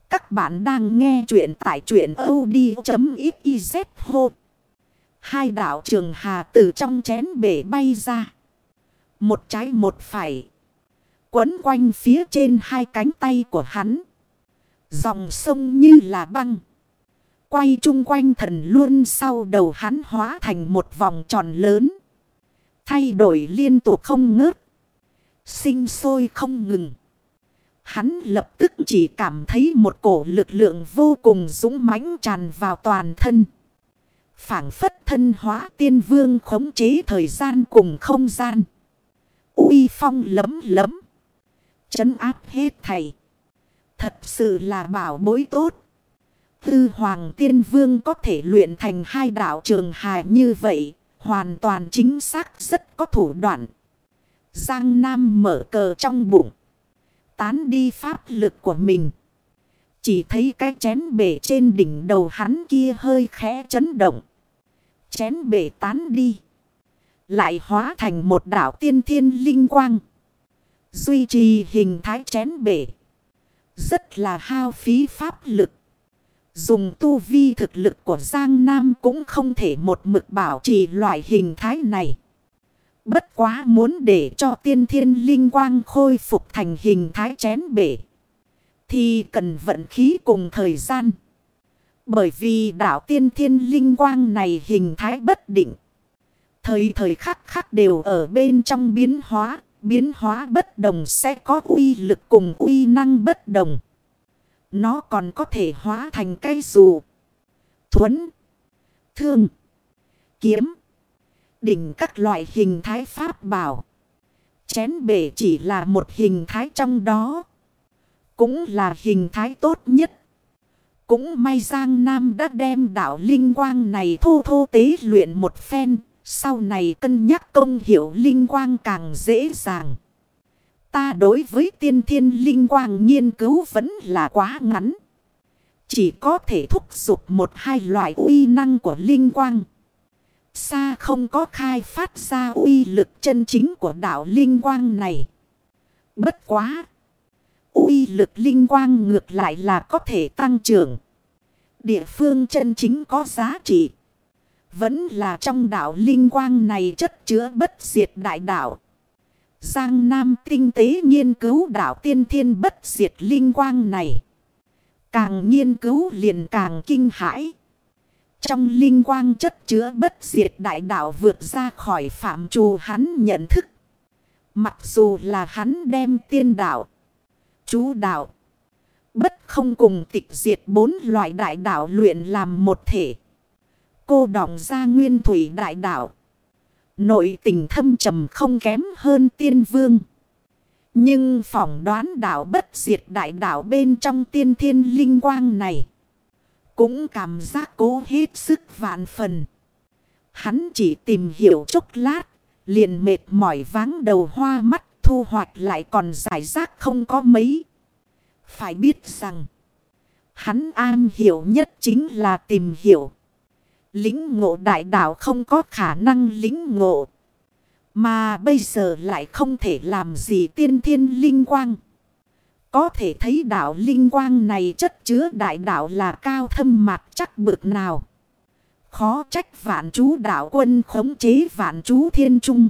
Các bạn đang nghe chuyện tại truyện od.xyz hộp. Hai đạo trường hà từ trong chén bể bay ra. Một trái một phải. Quấn quanh phía trên hai cánh tay của hắn. Dòng sông như là băng. Quay chung quanh thần luôn sau đầu hắn hóa thành một vòng tròn lớn. Thay đổi liên tục không ngớt. Sinh sôi không ngừng. Hắn lập tức chỉ cảm thấy một cổ lực lượng vô cùng dũng mãnh tràn vào toàn thân. phảng phất thân hóa tiên vương khống chế thời gian cùng không gian. uy phong lấm lấm. Chấn áp hết thầy. Thật sự là bảo bối tốt. Tư hoàng tiên vương có thể luyện thành hai đạo trường hài như vậy. Hoàn toàn chính xác, rất có thủ đoạn. Giang Nam mở cờ trong bụng. Tán đi pháp lực của mình. Chỉ thấy cái chén bể trên đỉnh đầu hắn kia hơi khẽ chấn động. Chén bể tán đi. Lại hóa thành một đảo tiên thiên linh quang. Duy trì hình thái chén bể. Rất là hao phí pháp lực. Dùng tu vi thực lực của Giang Nam cũng không thể một mực bảo trì loại hình thái này. Bất quá muốn để cho tiên thiên linh quang khôi phục thành hình thái chén bể. Thì cần vận khí cùng thời gian. Bởi vì đảo tiên thiên linh quang này hình thái bất định. Thời thời khắc khắc đều ở bên trong biến hóa. Biến hóa bất đồng sẽ có uy lực cùng uy năng bất đồng. Nó còn có thể hóa thành cây dù. Thuấn. Thương. Kiếm. Đỉnh các loại hình thái pháp bảo. Chén bể chỉ là một hình thái trong đó. Cũng là hình thái tốt nhất. Cũng may Giang Nam đã đem đạo linh quang này thô thô tế luyện một phen. Sau này cân nhắc công hiệu linh quang càng dễ dàng. Ta đối với tiên thiên linh quang nghiên cứu vẫn là quá ngắn. Chỉ có thể thúc giục một hai loại uy năng của linh quang. Xa không có khai phát ra uy lực chân chính của đạo linh quang này. Bất quá. uy lực linh quang ngược lại là có thể tăng trưởng. Địa phương chân chính có giá trị. Vẫn là trong đạo linh quang này chất chứa bất diệt đại đạo. Giang Nam tinh tế nghiên cứu đạo tiên thiên bất diệt linh quang này. Càng nghiên cứu liền càng kinh hãi. Trong linh quang chất chứa bất diệt đại đạo vượt ra khỏi phạm trù hắn nhận thức. Mặc dù là hắn đem tiên đạo, chú đạo, bất không cùng tịch diệt bốn loại đại đạo luyện làm một thể. Cô đọng ra nguyên thủy đại đạo. Nội tình thâm trầm không kém hơn tiên vương. Nhưng phỏng đoán đảo bất diệt đại đảo bên trong tiên thiên linh quang này. Cũng cảm giác cố hết sức vạn phần. Hắn chỉ tìm hiểu chốc lát. Liền mệt mỏi váng đầu hoa mắt, thu hoạch lại còn giải rác không có mấy. Phải biết rằng. Hắn an hiểu nhất chính là tìm hiểu. Lính ngộ đại đạo không có khả năng lính ngộ. Mà bây giờ lại không thể làm gì tiên thiên linh quang. Có thể thấy đạo linh quang này chất chứa đại đạo là cao thâm mặt chắc bực nào. Khó trách vạn chú đạo quân khống chế vạn chú thiên trung.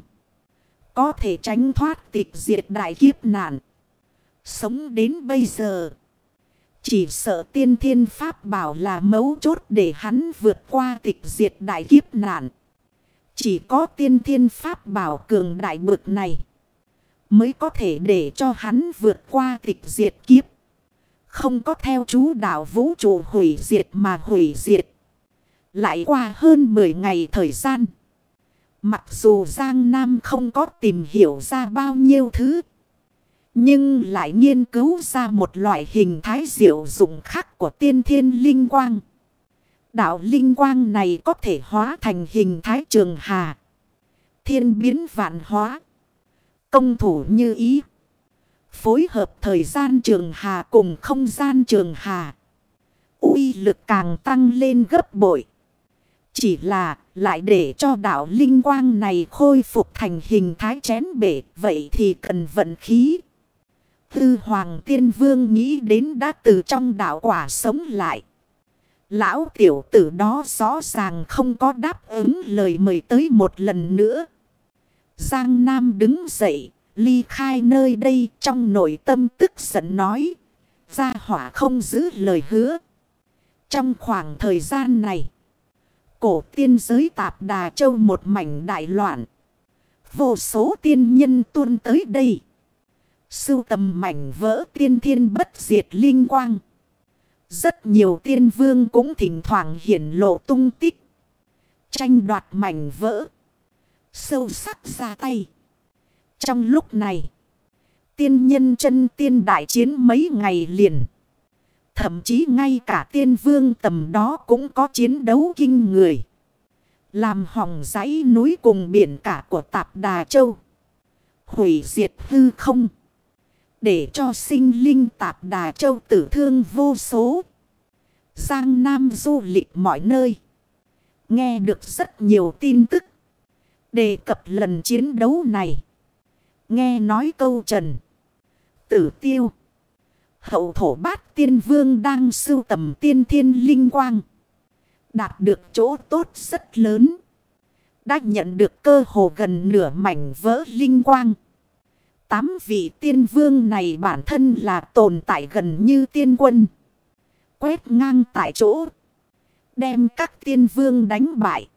Có thể tránh thoát tịch diệt đại kiếp nạn. Sống đến bây giờ. Chỉ sợ tiên thiên pháp bảo là mấu chốt để hắn vượt qua tịch diệt đại kiếp nạn. Chỉ có tiên thiên pháp bảo cường đại bực này. Mới có thể để cho hắn vượt qua tịch diệt kiếp. Không có theo chú đạo vũ trụ hủy diệt mà hủy diệt. Lại qua hơn 10 ngày thời gian. Mặc dù Giang Nam không có tìm hiểu ra bao nhiêu thứ. Nhưng lại nghiên cứu ra một loại hình thái diệu dụng khác của tiên thiên linh quang. Đạo linh quang này có thể hóa thành hình thái trường hà. Thiên biến vạn hóa. Công thủ như ý. Phối hợp thời gian trường hà cùng không gian trường hà. uy lực càng tăng lên gấp bội. Chỉ là lại để cho đạo linh quang này khôi phục thành hình thái chén bể. Vậy thì cần vận khí. Tư Hoàng Tiên Vương nghĩ đến đã từ trong đạo quả sống lại. Lão tiểu tử đó rõ ràng không có đáp ứng lời mời tới một lần nữa. Giang Nam đứng dậy, ly khai nơi đây trong nội tâm tức giận nói. Gia hỏa không giữ lời hứa. Trong khoảng thời gian này, cổ tiên giới tạp Đà Châu một mảnh đại loạn. Vô số tiên nhân tuôn tới đây. Sưu tầm mảnh vỡ tiên thiên bất diệt linh quang. Rất nhiều tiên vương cũng thỉnh thoảng hiển lộ tung tích. Tranh đoạt mảnh vỡ. Sâu sắc ra tay. Trong lúc này. Tiên nhân chân tiên đại chiến mấy ngày liền. Thậm chí ngay cả tiên vương tầm đó cũng có chiến đấu kinh người. Làm hỏng dãy núi cùng biển cả của tạp Đà Châu. Hủy diệt hư không. Để cho sinh linh tạp Đà Châu tử thương vô số. Giang Nam du lịch mọi nơi. Nghe được rất nhiều tin tức. Đề cập lần chiến đấu này. Nghe nói câu trần. Tử tiêu. Hậu thổ bát tiên vương đang sưu tầm tiên thiên linh quang. Đạt được chỗ tốt rất lớn. Đã nhận được cơ hồ gần nửa mảnh vỡ linh quang. Tám vị tiên vương này bản thân là tồn tại gần như tiên quân. Quét ngang tại chỗ. Đem các tiên vương đánh bại.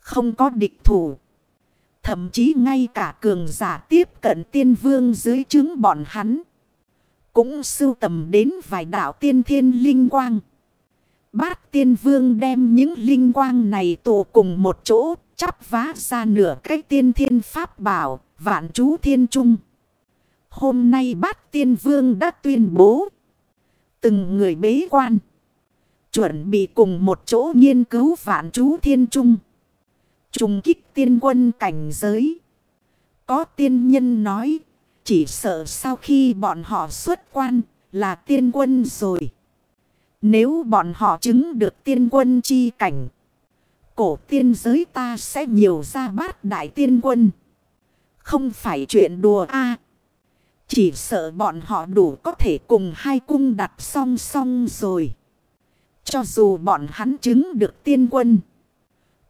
Không có địch thủ. Thậm chí ngay cả cường giả tiếp cận tiên vương dưới chứng bọn hắn. Cũng sưu tầm đến vài đạo tiên thiên linh quang. Bát tiên vương đem những linh quang này tụ cùng một chỗ, chắp vá ra nửa cái tiên thiên pháp bảo, vạn chú thiên trung. Hôm nay bát tiên vương đã tuyên bố. Từng người bế quan. Chuẩn bị cùng một chỗ nghiên cứu vạn chú thiên trung. Trùng kích tiên quân cảnh giới. Có tiên nhân nói. Chỉ sợ sau khi bọn họ xuất quan là tiên quân rồi. Nếu bọn họ chứng được tiên quân chi cảnh. Cổ tiên giới ta sẽ nhiều ra bát đại tiên quân. Không phải chuyện đùa a chỉ sợ bọn họ đủ có thể cùng hai cung đặt song song rồi. Cho dù bọn hắn chứng được tiên quân.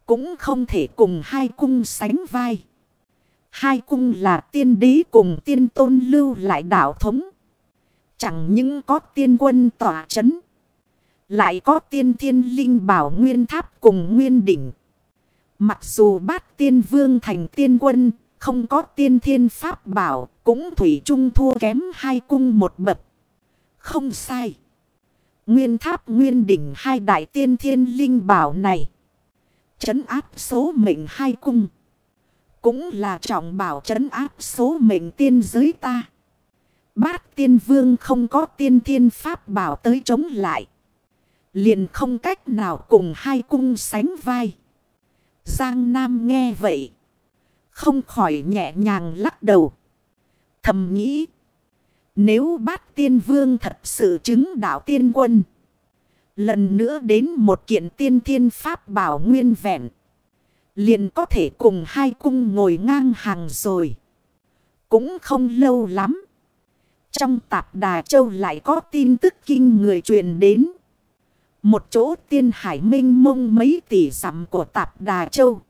Cũng không thể cùng hai cung sánh vai. Hai cung là tiên đế cùng tiên tôn lưu lại đạo thống. Chẳng những có tiên quân tỏa chấn. Lại có tiên thiên linh bảo nguyên tháp cùng nguyên đỉnh. Mặc dù bát tiên vương thành tiên quân, không có tiên thiên pháp bảo, cũng thủy chung thua kém hai cung một bậc. Không sai. Nguyên tháp nguyên đỉnh hai đại tiên thiên linh bảo này. Chấn áp số mệnh hai cung. Cũng là trọng bảo chấn áp số mệnh tiên giới ta. Bát tiên vương không có tiên thiên pháp bảo tới chống lại. Liền không cách nào cùng hai cung sánh vai. Giang Nam nghe vậy. Không khỏi nhẹ nhàng lắc đầu. Thầm nghĩ. Nếu bát tiên vương thật sự chứng đạo tiên quân. Lần nữa đến một kiện tiên thiên pháp bảo nguyên vẹn. Liền có thể cùng hai cung ngồi ngang hàng rồi. Cũng không lâu lắm. Trong tạp Đà Châu lại có tin tức kinh người truyền đến. Một chỗ tiên hải minh mông mấy tỷ dặm của tạp Đà Châu.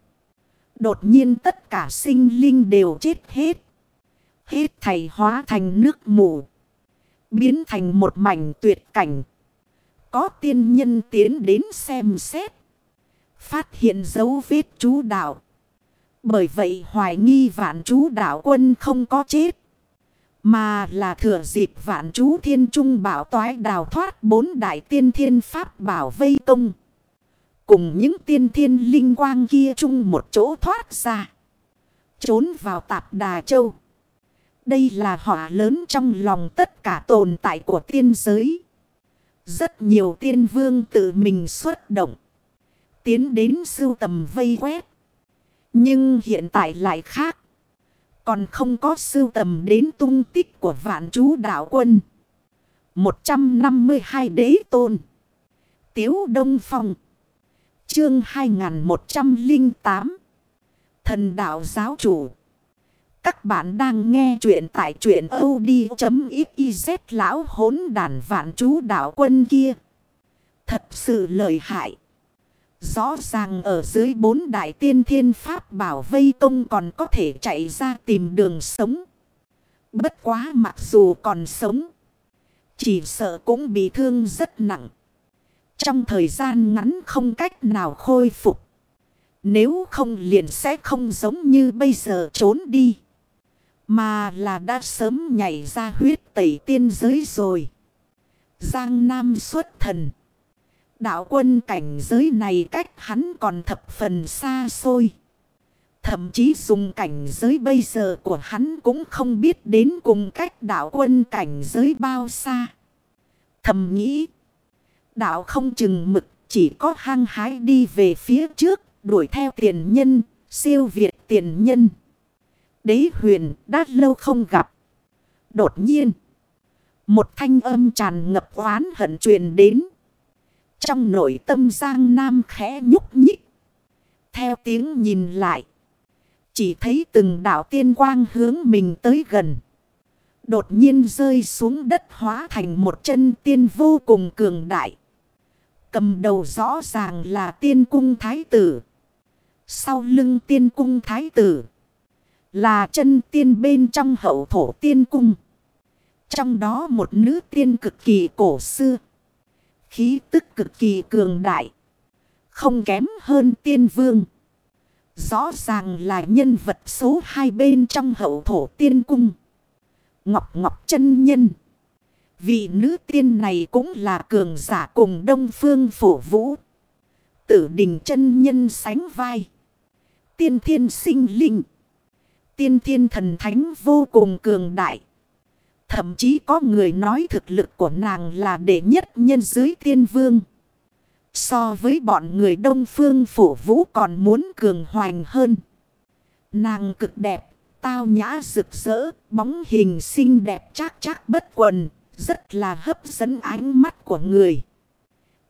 Đột nhiên tất cả sinh linh đều chết hết. Hết thầy hóa thành nước mù. Biến thành một mảnh tuyệt cảnh. Có tiên nhân tiến đến xem xét. Phát hiện dấu vết chú đạo. Bởi vậy hoài nghi vạn chú đạo quân không có chết. Mà là thừa dịp vạn chú thiên trung bảo toái đào thoát bốn đại tiên thiên pháp bảo vây công. Cùng những tiên thiên linh quang kia chung một chỗ thoát ra. Trốn vào tạp đà châu. Đây là họa lớn trong lòng tất cả tồn tại của tiên giới. Rất nhiều tiên vương tự mình xuất động. Tiến đến sưu tầm vây quét. Nhưng hiện tại lại khác. Còn không có sưu tầm đến tung tích của vạn chú đạo quân. 152 đế tôn. Tiếu Đông Phong. Chương 2108. Thần đạo giáo chủ. Các bạn đang nghe chuyện tại chuyện od.xyz lão hốn đàn vạn chú đạo quân kia. Thật sự lợi hại. Rõ ràng ở dưới bốn đại tiên thiên pháp bảo vây công còn có thể chạy ra tìm đường sống. Bất quá mặc dù còn sống. Chỉ sợ cũng bị thương rất nặng. Trong thời gian ngắn không cách nào khôi phục. Nếu không liền sẽ không giống như bây giờ trốn đi. Mà là đã sớm nhảy ra huyết tẩy tiên giới rồi. Giang Nam xuất thần. Đạo quân cảnh giới này cách hắn còn thập phần xa xôi. Thậm chí dùng cảnh giới bây giờ của hắn cũng không biết đến cùng cách đạo quân cảnh giới bao xa. Thầm nghĩ. Đạo không chừng mực chỉ có hăng hái đi về phía trước đuổi theo tiền nhân, siêu việt tiền nhân. Đế huyền đã lâu không gặp. Đột nhiên, một thanh âm tràn ngập oán hận truyền đến. Trong nội tâm Giang Nam khẽ nhúc nhích. Theo tiếng nhìn lại. Chỉ thấy từng đạo tiên quang hướng mình tới gần. Đột nhiên rơi xuống đất hóa thành một chân tiên vô cùng cường đại. Cầm đầu rõ ràng là tiên cung thái tử. Sau lưng tiên cung thái tử. Là chân tiên bên trong hậu thổ tiên cung. Trong đó một nữ tiên cực kỳ cổ xưa. Khí tức cực kỳ cường đại. Không kém hơn tiên vương. Rõ ràng là nhân vật số hai bên trong hậu thổ tiên cung. Ngọc Ngọc chân nhân. Vị nữ tiên này cũng là cường giả cùng đông phương phổ vũ. Tử đình chân nhân sánh vai. Tiên thiên sinh linh. Tiên thiên thần thánh vô cùng cường đại. Thậm chí có người nói thực lực của nàng là đệ nhất nhân dưới tiên vương. So với bọn người đông phương phủ vũ còn muốn cường hoành hơn. Nàng cực đẹp, tao nhã rực rỡ, bóng hình xinh đẹp chắc chắc bất quần, rất là hấp dẫn ánh mắt của người.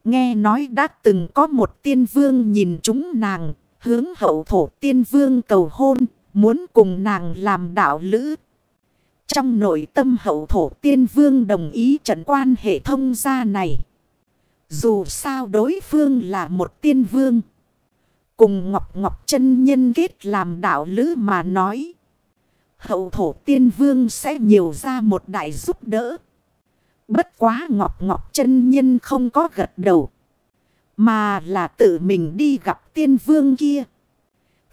Nghe nói đã từng có một tiên vương nhìn chúng nàng, hướng hậu thổ tiên vương cầu hôn, muốn cùng nàng làm đạo lữ. Trong nội tâm hậu thổ tiên vương đồng ý trận quan hệ thông gia này. Dù sao đối phương là một tiên vương. Cùng Ngọc Ngọc chân nhân kết làm đạo lữ mà nói. Hậu thổ tiên vương sẽ nhiều ra một đại giúp đỡ. Bất quá Ngọc Ngọc chân nhân không có gật đầu. Mà là tự mình đi gặp tiên vương kia.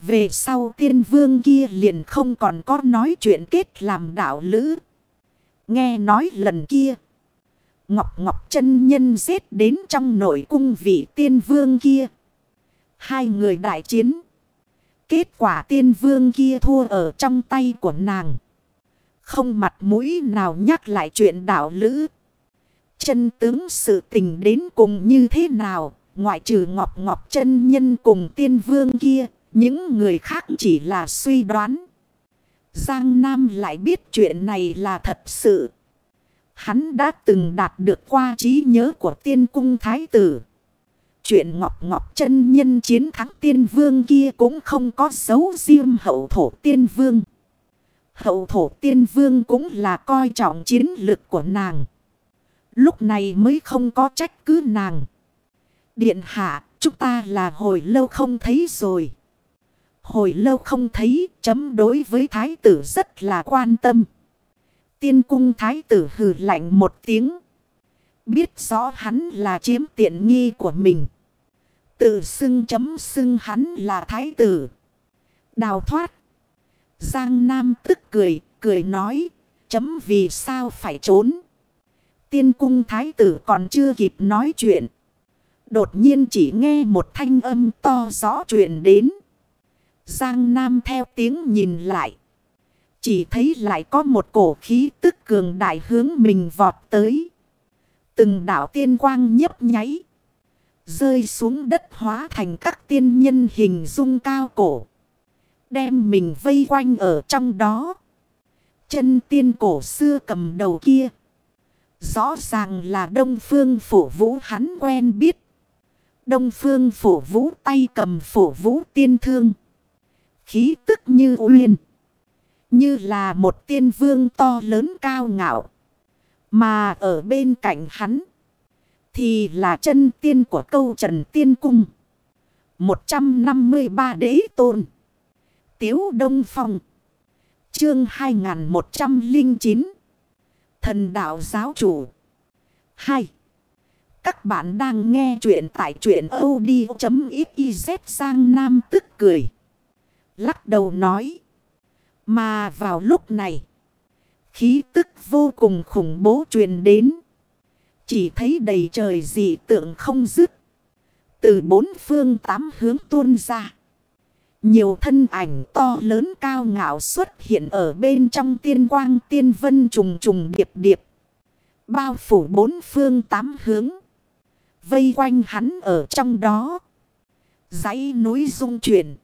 Về sau tiên vương kia liền không còn có nói chuyện kết làm đạo lữ. Nghe nói lần kia. Ngọc Ngọc chân nhân giết đến trong nội cung vị tiên vương kia. Hai người đại chiến. Kết quả tiên vương kia thua ở trong tay của nàng. Không mặt mũi nào nhắc lại chuyện đạo lữ. Chân tướng sự tình đến cùng như thế nào. Ngoại trừ Ngọc Ngọc chân nhân cùng tiên vương kia. Những người khác chỉ là suy đoán. Giang Nam lại biết chuyện này là thật sự. Hắn đã từng đạt được qua trí nhớ của tiên cung thái tử. Chuyện Ngọc Ngọc chân nhân chiến thắng tiên vương kia cũng không có dấu riêng hậu thổ tiên vương. Hậu thổ tiên vương cũng là coi trọng chiến lực của nàng. Lúc này mới không có trách cứ nàng. Điện hạ, chúng ta là hồi lâu không thấy rồi. Hồi lâu không thấy, chấm đối với thái tử rất là quan tâm. Tiên cung thái tử hừ lạnh một tiếng. Biết rõ hắn là chiếm tiện nghi của mình. Tự xưng chấm xưng hắn là thái tử. Đào thoát. Giang Nam tức cười, cười nói. Chấm vì sao phải trốn. Tiên cung thái tử còn chưa kịp nói chuyện. Đột nhiên chỉ nghe một thanh âm to rõ chuyện đến. Giang Nam theo tiếng nhìn lại. Chỉ thấy lại có một cổ khí tức cường đại hướng mình vọt tới. Từng đảo tiên quang nhấp nháy. Rơi xuống đất hóa thành các tiên nhân hình dung cao cổ. Đem mình vây quanh ở trong đó. Chân tiên cổ xưa cầm đầu kia. Rõ ràng là Đông Phương Phổ Vũ hắn quen biết. Đông Phương Phổ Vũ tay cầm Phổ Vũ tiên thương. Khí tức như uyên. Như là một tiên vương to lớn cao ngạo. Mà ở bên cạnh hắn. Thì là chân tiên của câu trần tiên cung. 153 đế tôn. Tiếu Đông Phong. Chương 2109. Thần đạo giáo chủ. 2. Các bạn đang nghe chuyện tại chuyện od.xyz sang nam tức cười. Lắc đầu nói. Mà vào lúc này. Khí tức vô cùng khủng bố truyền đến. Chỉ thấy đầy trời dị tượng không dứt. Từ bốn phương tám hướng tuôn ra. Nhiều thân ảnh to lớn cao ngạo xuất hiện ở bên trong tiên quang tiên vân trùng trùng điệp điệp. Bao phủ bốn phương tám hướng. Vây quanh hắn ở trong đó. dãy núi rung chuyển.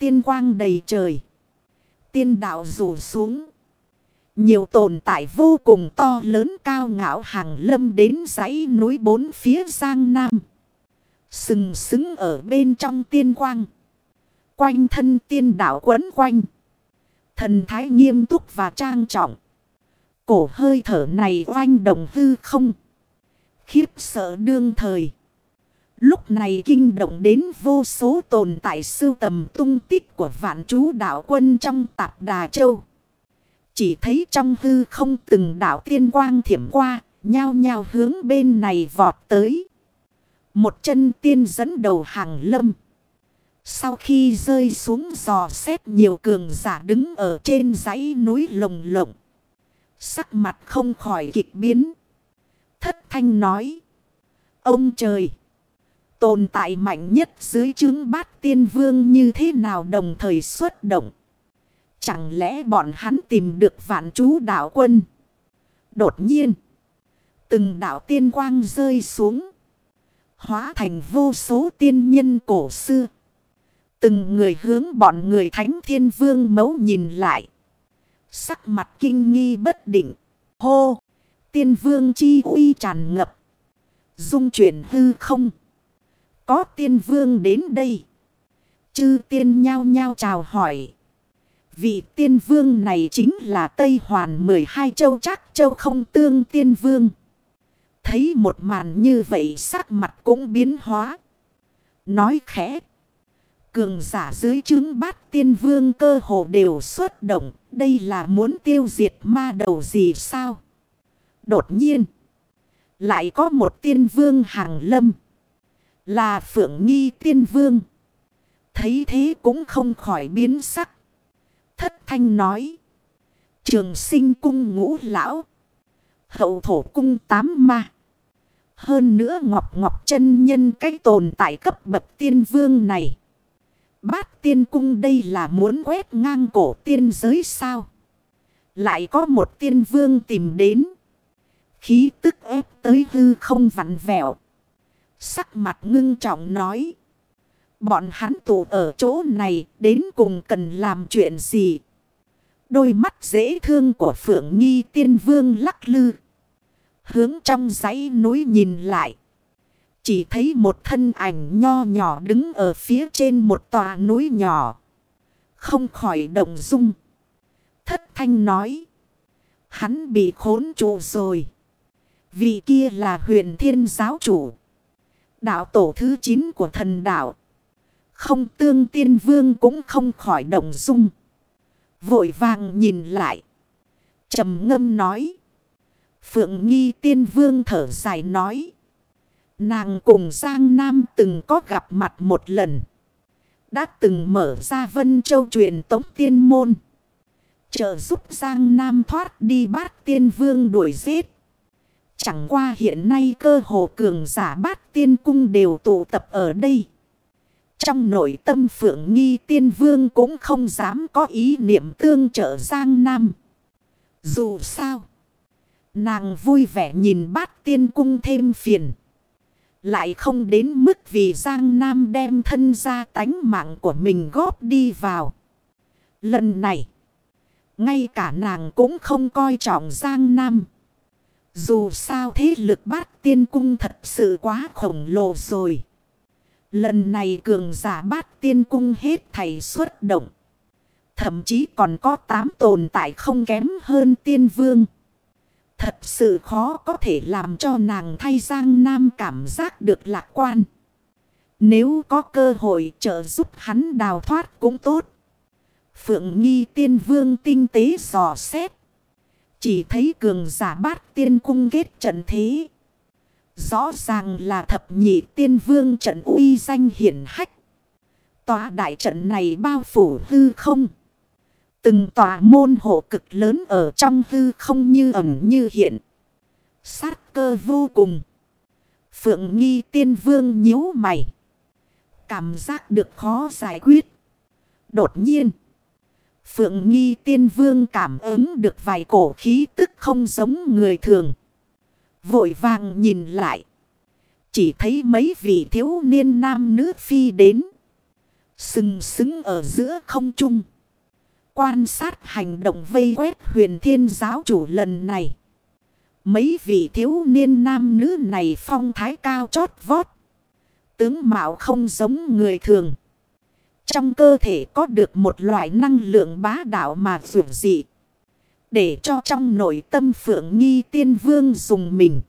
Tiên quang đầy trời. Tiên đạo rủ xuống. Nhiều tồn tại vô cùng to lớn cao ngạo hàng lâm đến dãy núi bốn phía Giang Nam. Sừng sững ở bên trong tiên quang. Quanh thân tiên đạo quấn quanh. Thần thái nghiêm túc và trang trọng. Cổ hơi thở này oanh đồng hư không. Khiếp sợ đương thời. Lúc này kinh động đến vô số tồn tại sưu tầm tung tích của vạn chú đạo quân trong tạp Đà Châu. Chỉ thấy trong hư không từng đạo tiên quang thiểm qua, nhao nhao hướng bên này vọt tới. Một chân tiên dẫn đầu hàng lâm. Sau khi rơi xuống giò xét nhiều cường giả đứng ở trên dãy núi lồng lộng. Sắc mặt không khỏi kịch biến. Thất thanh nói. Ông trời! Tồn tại mạnh nhất dưới chứng bát tiên vương như thế nào đồng thời xuất động. Chẳng lẽ bọn hắn tìm được vạn chú đạo quân? Đột nhiên! Từng đạo tiên quang rơi xuống. Hóa thành vô số tiên nhân cổ xưa. Từng người hướng bọn người thánh thiên vương mấu nhìn lại. Sắc mặt kinh nghi bất định. Hô! Tiên vương chi uy tràn ngập. Dung chuyển hư không. Có tiên vương đến đây. Chư tiên nhao nhao chào hỏi. Vị tiên vương này chính là Tây Hoàn 12 châu chắc châu không tương tiên vương. Thấy một màn như vậy sắc mặt cũng biến hóa. Nói khẽ. Cường giả dưới chứng bát tiên vương cơ hồ đều xuất động. Đây là muốn tiêu diệt ma đầu gì sao? Đột nhiên. Lại có một tiên vương hàng lâm. Là phượng nghi tiên vương. Thấy thế cũng không khỏi biến sắc. Thất thanh nói. Trường sinh cung ngũ lão. Hậu thổ cung tám ma. Hơn nữa Ngọc Ngọc chân nhân cái tồn tại cấp bậc tiên vương này. Bát tiên cung đây là muốn quét ngang cổ tiên giới sao? Lại có một tiên vương tìm đến. Khí tức ép tới hư không vặn vẹo. Sắc mặt ngưng trọng nói. Bọn hắn tụ ở chỗ này, đến cùng cần làm chuyện gì? Đôi mắt dễ thương của Phượng Nghi tiên vương lắc lư. Hướng trong dãy núi nhìn lại. Chỉ thấy một thân ảnh nho nhỏ đứng ở phía trên một tòa núi nhỏ. Không khỏi động dung. Thất thanh nói. Hắn bị khốn trụ rồi. vì kia là huyền thiên giáo chủ. Đạo tổ thứ 9 của thần đạo. Không tương tiên vương cũng không khỏi động dung. Vội vàng nhìn lại. trầm ngâm nói. Phượng nghi tiên vương thở dài nói. Nàng cùng Giang Nam từng có gặp mặt một lần. Đã từng mở ra Vân Châu truyền tống tiên môn. Trợ giúp Giang Nam thoát đi bát tiên vương đuổi giết. Chẳng qua hiện nay cơ hồ cường giả bát tiên cung đều tụ tập ở đây. Trong nội tâm phượng nghi tiên vương cũng không dám có ý niệm tương trợ Giang Nam. Dù sao, nàng vui vẻ nhìn bát tiên cung thêm phiền. Lại không đến mức vì Giang Nam đem thân ra tánh mạng của mình góp đi vào. Lần này, ngay cả nàng cũng không coi trọng Giang Nam. Dù sao thế lực bát tiên cung thật sự quá khổng lồ rồi. Lần này cường giả bát tiên cung hết thầy xuất động. Thậm chí còn có tám tồn tại không kém hơn tiên vương. Thật sự khó có thể làm cho nàng thay Giang Nam cảm giác được lạc quan. Nếu có cơ hội trợ giúp hắn đào thoát cũng tốt. Phượng nghi tiên vương tinh tế dò xét. Chỉ thấy cường giả bát tiên cung kết trận thế. Rõ ràng là thập nhị tiên vương trận uy danh hiển hách. Tòa đại trận này bao phủ hư không. Từng tòa môn hộ cực lớn ở trong hư không như ẩn như hiện. Sát cơ vô cùng. Phượng nghi tiên vương nhíu mày. Cảm giác được khó giải quyết. Đột nhiên. Phượng nghi tiên vương cảm ứng được vài cổ khí tức không giống người thường. Vội vàng nhìn lại. Chỉ thấy mấy vị thiếu niên nam nữ phi đến. Sừng sững ở giữa không trung. Quan sát hành động vây quét huyền thiên giáo chủ lần này. Mấy vị thiếu niên nam nữ này phong thái cao chót vót. Tướng mạo không giống người thường. Trong cơ thể có được một loại năng lượng bá đạo mà dù dị. Để cho trong nội tâm phượng nghi tiên vương dùng mình.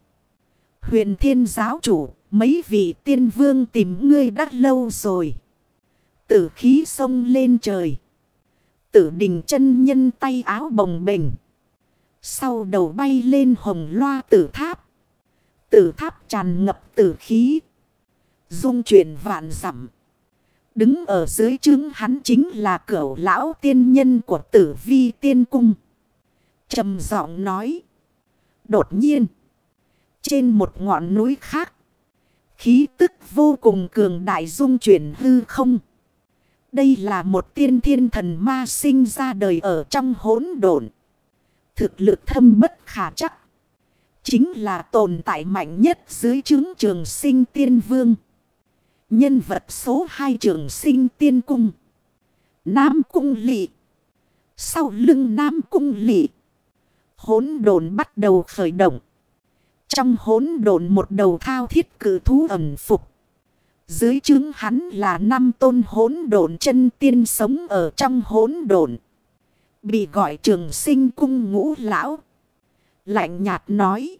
Huyền thiên giáo chủ, mấy vị tiên vương tìm ngươi đã lâu rồi. Tử khí sông lên trời. Tử đình chân nhân tay áo bồng bềnh. Sau đầu bay lên hồng loa tử tháp. Tử tháp tràn ngập tử khí. Dung chuyển vạn dặm Đứng ở dưới chứng hắn chính là cửu lão tiên nhân của tử vi tiên cung. trầm giọng nói. Đột nhiên. Trên một ngọn núi khác. Khí tức vô cùng cường đại dung chuyển hư không. Đây là một tiên thiên thần ma sinh ra đời ở trong hỗn độn. Thực lực thâm bất khả chắc. Chính là tồn tại mạnh nhất dưới chứng trường sinh tiên vương. Nhân vật số 2 trường sinh tiên cung. Nam cung lị. Sau lưng Nam cung lị. Hốn đồn bắt đầu khởi động. Trong hốn đồn một đầu thao thiết cử thú ẩn phục. Dưới chứng hắn là năm tôn hốn đồn chân tiên sống ở trong hốn đồn. Bị gọi trường sinh cung ngũ lão. Lạnh nhạt nói.